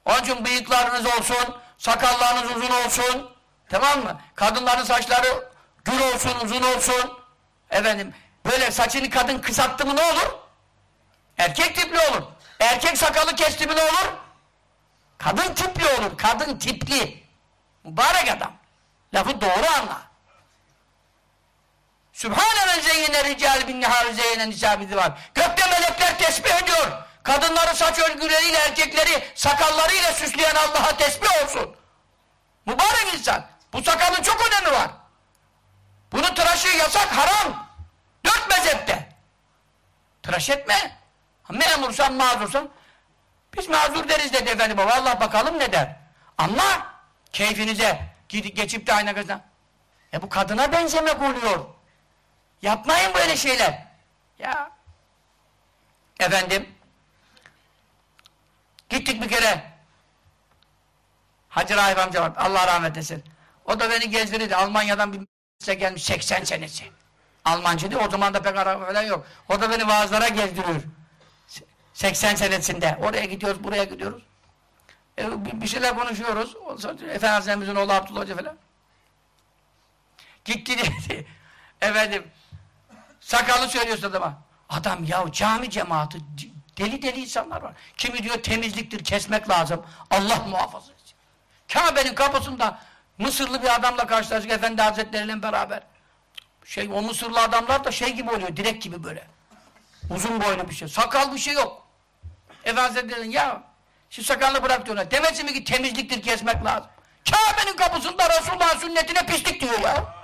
Onun için bıyıklarınız olsun, sakallarınız uzun olsun. Tamam mı? Kadınların saçları gür olsun, uzun olsun. Efendim, böyle saçını kadın kısalttı mı ne olur? Erkek tipli olur. Erkek sakalı kesti mi ne olur? Kadın tipli olur, kadın tipli. Mübarek adam. Lafı doğru anla. Sübhane men zeyyine rical bin nihâri zeyyine nisâbidi var. Gökte melekler tesbih ediyor. Kadınları saç örgüleriyle, erkekleri sakallarıyla süsleyen Allah'a tesbih olsun. Mübarek insan. Bu sakalın çok önemi var. Bunun tıraşı yasak, haram. Dört mezhepte. Tıraş etme. Memursan, mazursan. Biz mazur deriz dedi efendi baba. Allah bakalım ne der. Ama keyfinize geçip de ayna gözden. E bu kadına benzemek oluyor. Yapmayın böyle şeyler. Ya. Efendim. Gittik bir kere. Hacı Rahip amca var. Allah rahmet etsin. O da beni gezdirirdi. Almanya'dan bir gelmiş 80 senesi. Almancı değil. O zaman da pek araba falan yok. O da beni vaazlara gezdiriyor. 80 senesinde. Oraya gidiyoruz, buraya gidiyoruz. E, bir, şeyler konuşuyoruz. Efendimiz'in oğlu Abdullah Hoca falan. Gitti dedi. Efendim sakalı söylüyorsun adama. Adam ya cami cemaati deli deli insanlar var. Kimi diyor temizliktir kesmek lazım. Allah muhafaza etsin. Kabe'nin kapısında Mısırlı bir adamla karşılaştık Efendi Hazretleriyle beraber. Şey o Mısırlı adamlar da şey gibi oluyor direk gibi böyle. Uzun boylu bir şey. Sakal bir şey yok. Efendi Hazretleri'nin ya şu sakalını bırak diyorlar. Demesin mi ki temizliktir kesmek lazım. Kabe'nin kapısında Resulullah'ın sünnetine pislik diyor ya.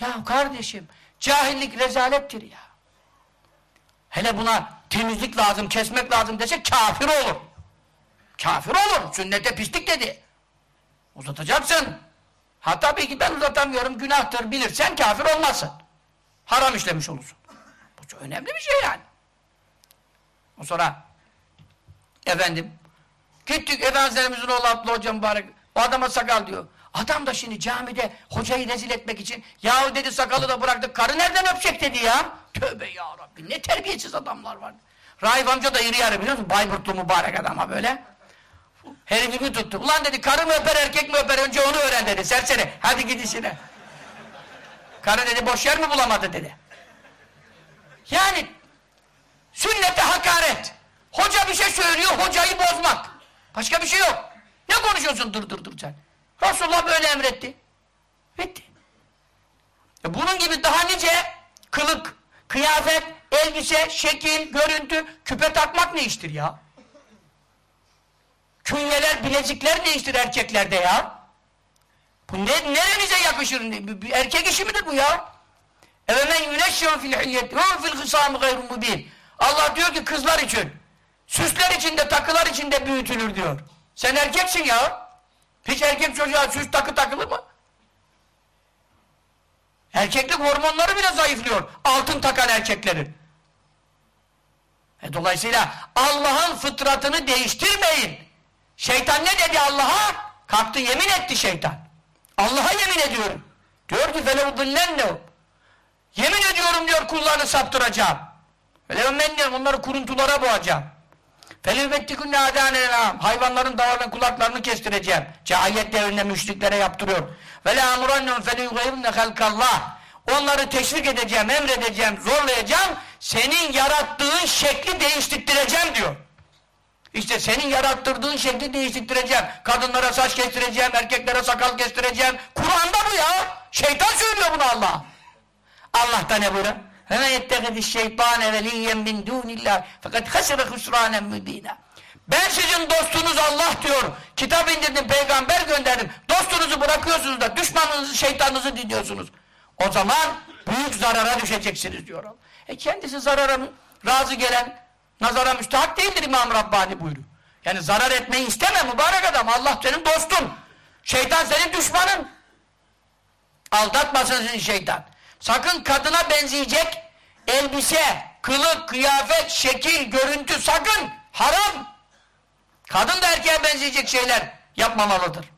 Ya kardeşim cahillik rezalettir ya. Hele buna temizlik lazım, kesmek lazım dese kafir olur. Kafir olur. Sünnete pislik dedi. Uzatacaksın. Ha tabii ki ben uzatamıyorum, günahtır bilirsen kafir olmazsın. Haram işlemiş olursun. Bu çok önemli bir şey yani. O sonra efendim gittik Efendimiz'in oğlu Abdullah Hoca mübarek o adama sakal diyor. Adam da şimdi camide hocayı rezil etmek için yahu dedi sakalı da bıraktık karı nereden öpecek dedi ya. Tövbe ya Rabbi ne terbiyesiz adamlar var. Raif amca da iri yarı biliyor musun? Bayburtlu mübarek adama böyle. Herifimi tuttu. Ulan dedi karı mı öper erkek mi öper önce onu öğren dedi. Serseri hadi git işine. Karı dedi boş yer mi bulamadı dedi. Yani sünnete hakaret. Hoca bir şey söylüyor hocayı bozmak. Başka bir şey yok. Ne konuşuyorsun dur dur dur sen. Resulullah böyle emretti. Bitti. E bunun gibi daha nice kılık, kıyafet, elbise, şekil, görüntü, küpe takmak ne iştir ya? Künyeler, bilezikler ne iştir erkeklerde ya? Bu ne, nerenize yakışır? Bir erkek işi midir bu ya? Evemen yüneşşen fil hiyyeti ve fil hısâmı gayrun mubin. Allah diyor ki kızlar için, süsler içinde, takılar içinde büyütülür diyor. Sen erkeksin ya. Hiç erkek çocuğa süs takı takılır mı? Erkeklik hormonları bile zayıflıyor. Altın takan erkeklerin. E dolayısıyla Allah'ın fıtratını değiştirmeyin. Şeytan ne dedi Allah'a? Kalktı yemin etti şeytan. Allah'a yemin ediyorum. Diyor ki فَلَوْضِلَّنَّهُ Yemin ediyorum diyor kullarını saptıracağım. فَلَوْمَنَّهُ Onları kuruntulara boğacağım. Felübettikünne adânelam. Hayvanların dağlarının kulaklarını kestireceğim. Cahiyet devrinde müşriklere yaptırıyor. Ve le amurannum felüyugayimne halkallah. Onları teşvik edeceğim, emredeceğim, zorlayacağım. Senin yarattığın şekli değiştireceğim diyor. İşte senin yarattırdığın şekli değiştireceğim. Kadınlara saç kestireceğim, erkeklere sakal kestireceğim. Kur'an'da bu ya. Şeytan söylüyor bunu Allah. Allah'ta ne buyuruyor? Hemen yettegidi şeytane veliyyen min dunillah. Fakat hasire husranen mübina. Ben sizin dostunuz Allah diyor. Kitap indirdim, peygamber gönderdim. Dostunuzu bırakıyorsunuz da düşmanınızı, şeytanınızı dinliyorsunuz. O zaman büyük zarara düşeceksiniz diyor E kendisi zarara razı gelen nazara müstahak değildir İmam Rabbani buyuruyor. Yani zarar etmeyi isteme mübarek adam. Allah senin dostun. Şeytan senin düşmanın. Aldatmasın sizi şeytan. Sakın kadına benzeyecek elbise, kılık, kıyafet, şekil, görüntü sakın haram. Kadın da erkeğe benzeyecek şeyler yapmamalıdır.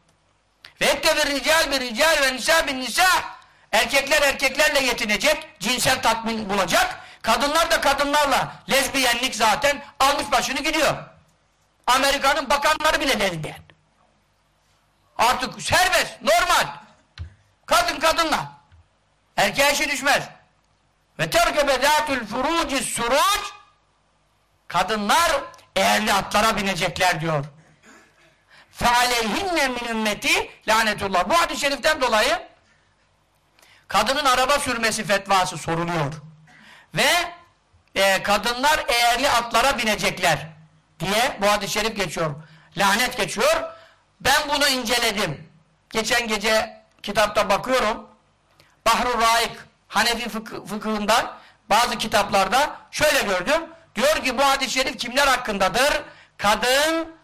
Ve ekte bir rical bir rical ve nisa bin nisa. Erkekler erkeklerle yetinecek, cinsel tatmin bulacak. Kadınlar da kadınlarla. Lezbiyenlik zaten almış başını gidiyor. Amerika'nın bakanları bile lezbiyen. Artık serbest, normal. Kadın kadınla. Erkeğe işi düşmez. Ve terkebe zâtul furuci suruc kadınlar eğerli atlara binecekler diyor. فَعَلَيْهِنَّ min ümmeti lanetullah. Bu hadis-i şeriften dolayı kadının araba sürmesi fetvası soruluyor. Ve e, kadınlar eğerli atlara binecekler diye bu hadis-i şerif geçiyor. Lanet geçiyor. Ben bunu inceledim. Geçen gece kitapta bakıyorum. Bahrul Raik Hanefi fıkı, fıkhından bazı kitaplarda şöyle gördüm. Diyor ki bu hadis-i şerif kimler hakkındadır? Kadın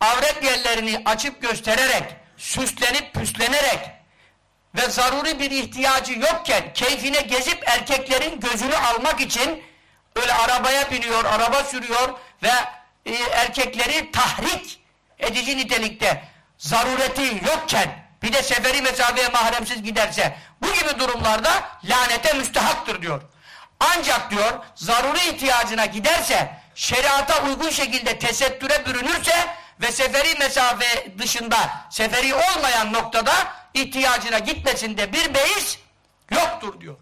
avret yerlerini açıp göstererek, süslenip püslenerek ve zaruri bir ihtiyacı yokken keyfine gezip erkeklerin gözünü almak için öyle arabaya biniyor, araba sürüyor ve e, erkekleri tahrik edici nitelikte zarureti yokken bir de seferi mesafeye mahremsiz giderse bu gibi durumlarda lanete müstehaktır diyor. Ancak diyor zaruri ihtiyacına giderse şeriata uygun şekilde tesettüre bürünürse ve seferi mesafe dışında seferi olmayan noktada ihtiyacına gitmesinde bir beis yoktur diyor.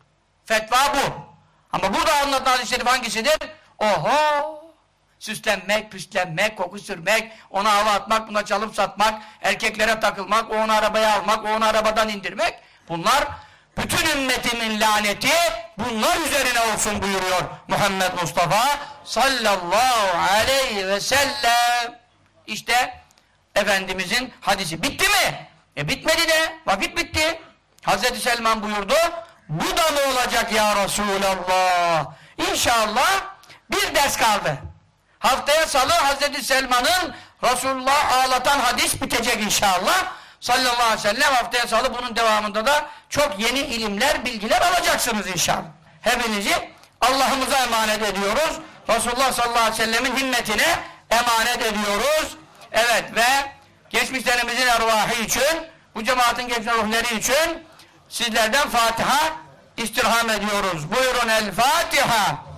Fetva bu. Ama burada anlatılan hadis-i şerif hangisidir? Oho! Süslenmek, püslenmek, koku sürmek, ona hava atmak, buna çalıp satmak, erkeklere takılmak, o onu arabaya almak, o onu arabadan indirmek. Bunlar bütün ümmetimin laneti bunlar üzerine olsun buyuruyor Muhammed Mustafa sallallahu aleyhi ve sellem. İşte Efendimizin hadisi. Bitti mi? E bitmedi de. Vakit bitti. Hazreti Selman buyurdu. Bu da mı olacak ya Resulallah? İnşallah bir ders kaldı. Haftaya salı Hazreti Selman'ın Resulullah ağlatan hadis bitecek inşallah. Sallallahu aleyhi ve sellem haftaya salı bunun devamında da çok yeni ilimler, bilgiler alacaksınız inşallah. Hepinizi Allah'ımıza emanet ediyoruz. Resulullah sallallahu aleyhi ve sellemin himmetine emanet ediyoruz. Evet ve geçmişlerimizin ervahı için, bu cemaatin geçmiş ruhları için sizlerden Fatiha istirham ediyoruz. Buyurun El Fatiha.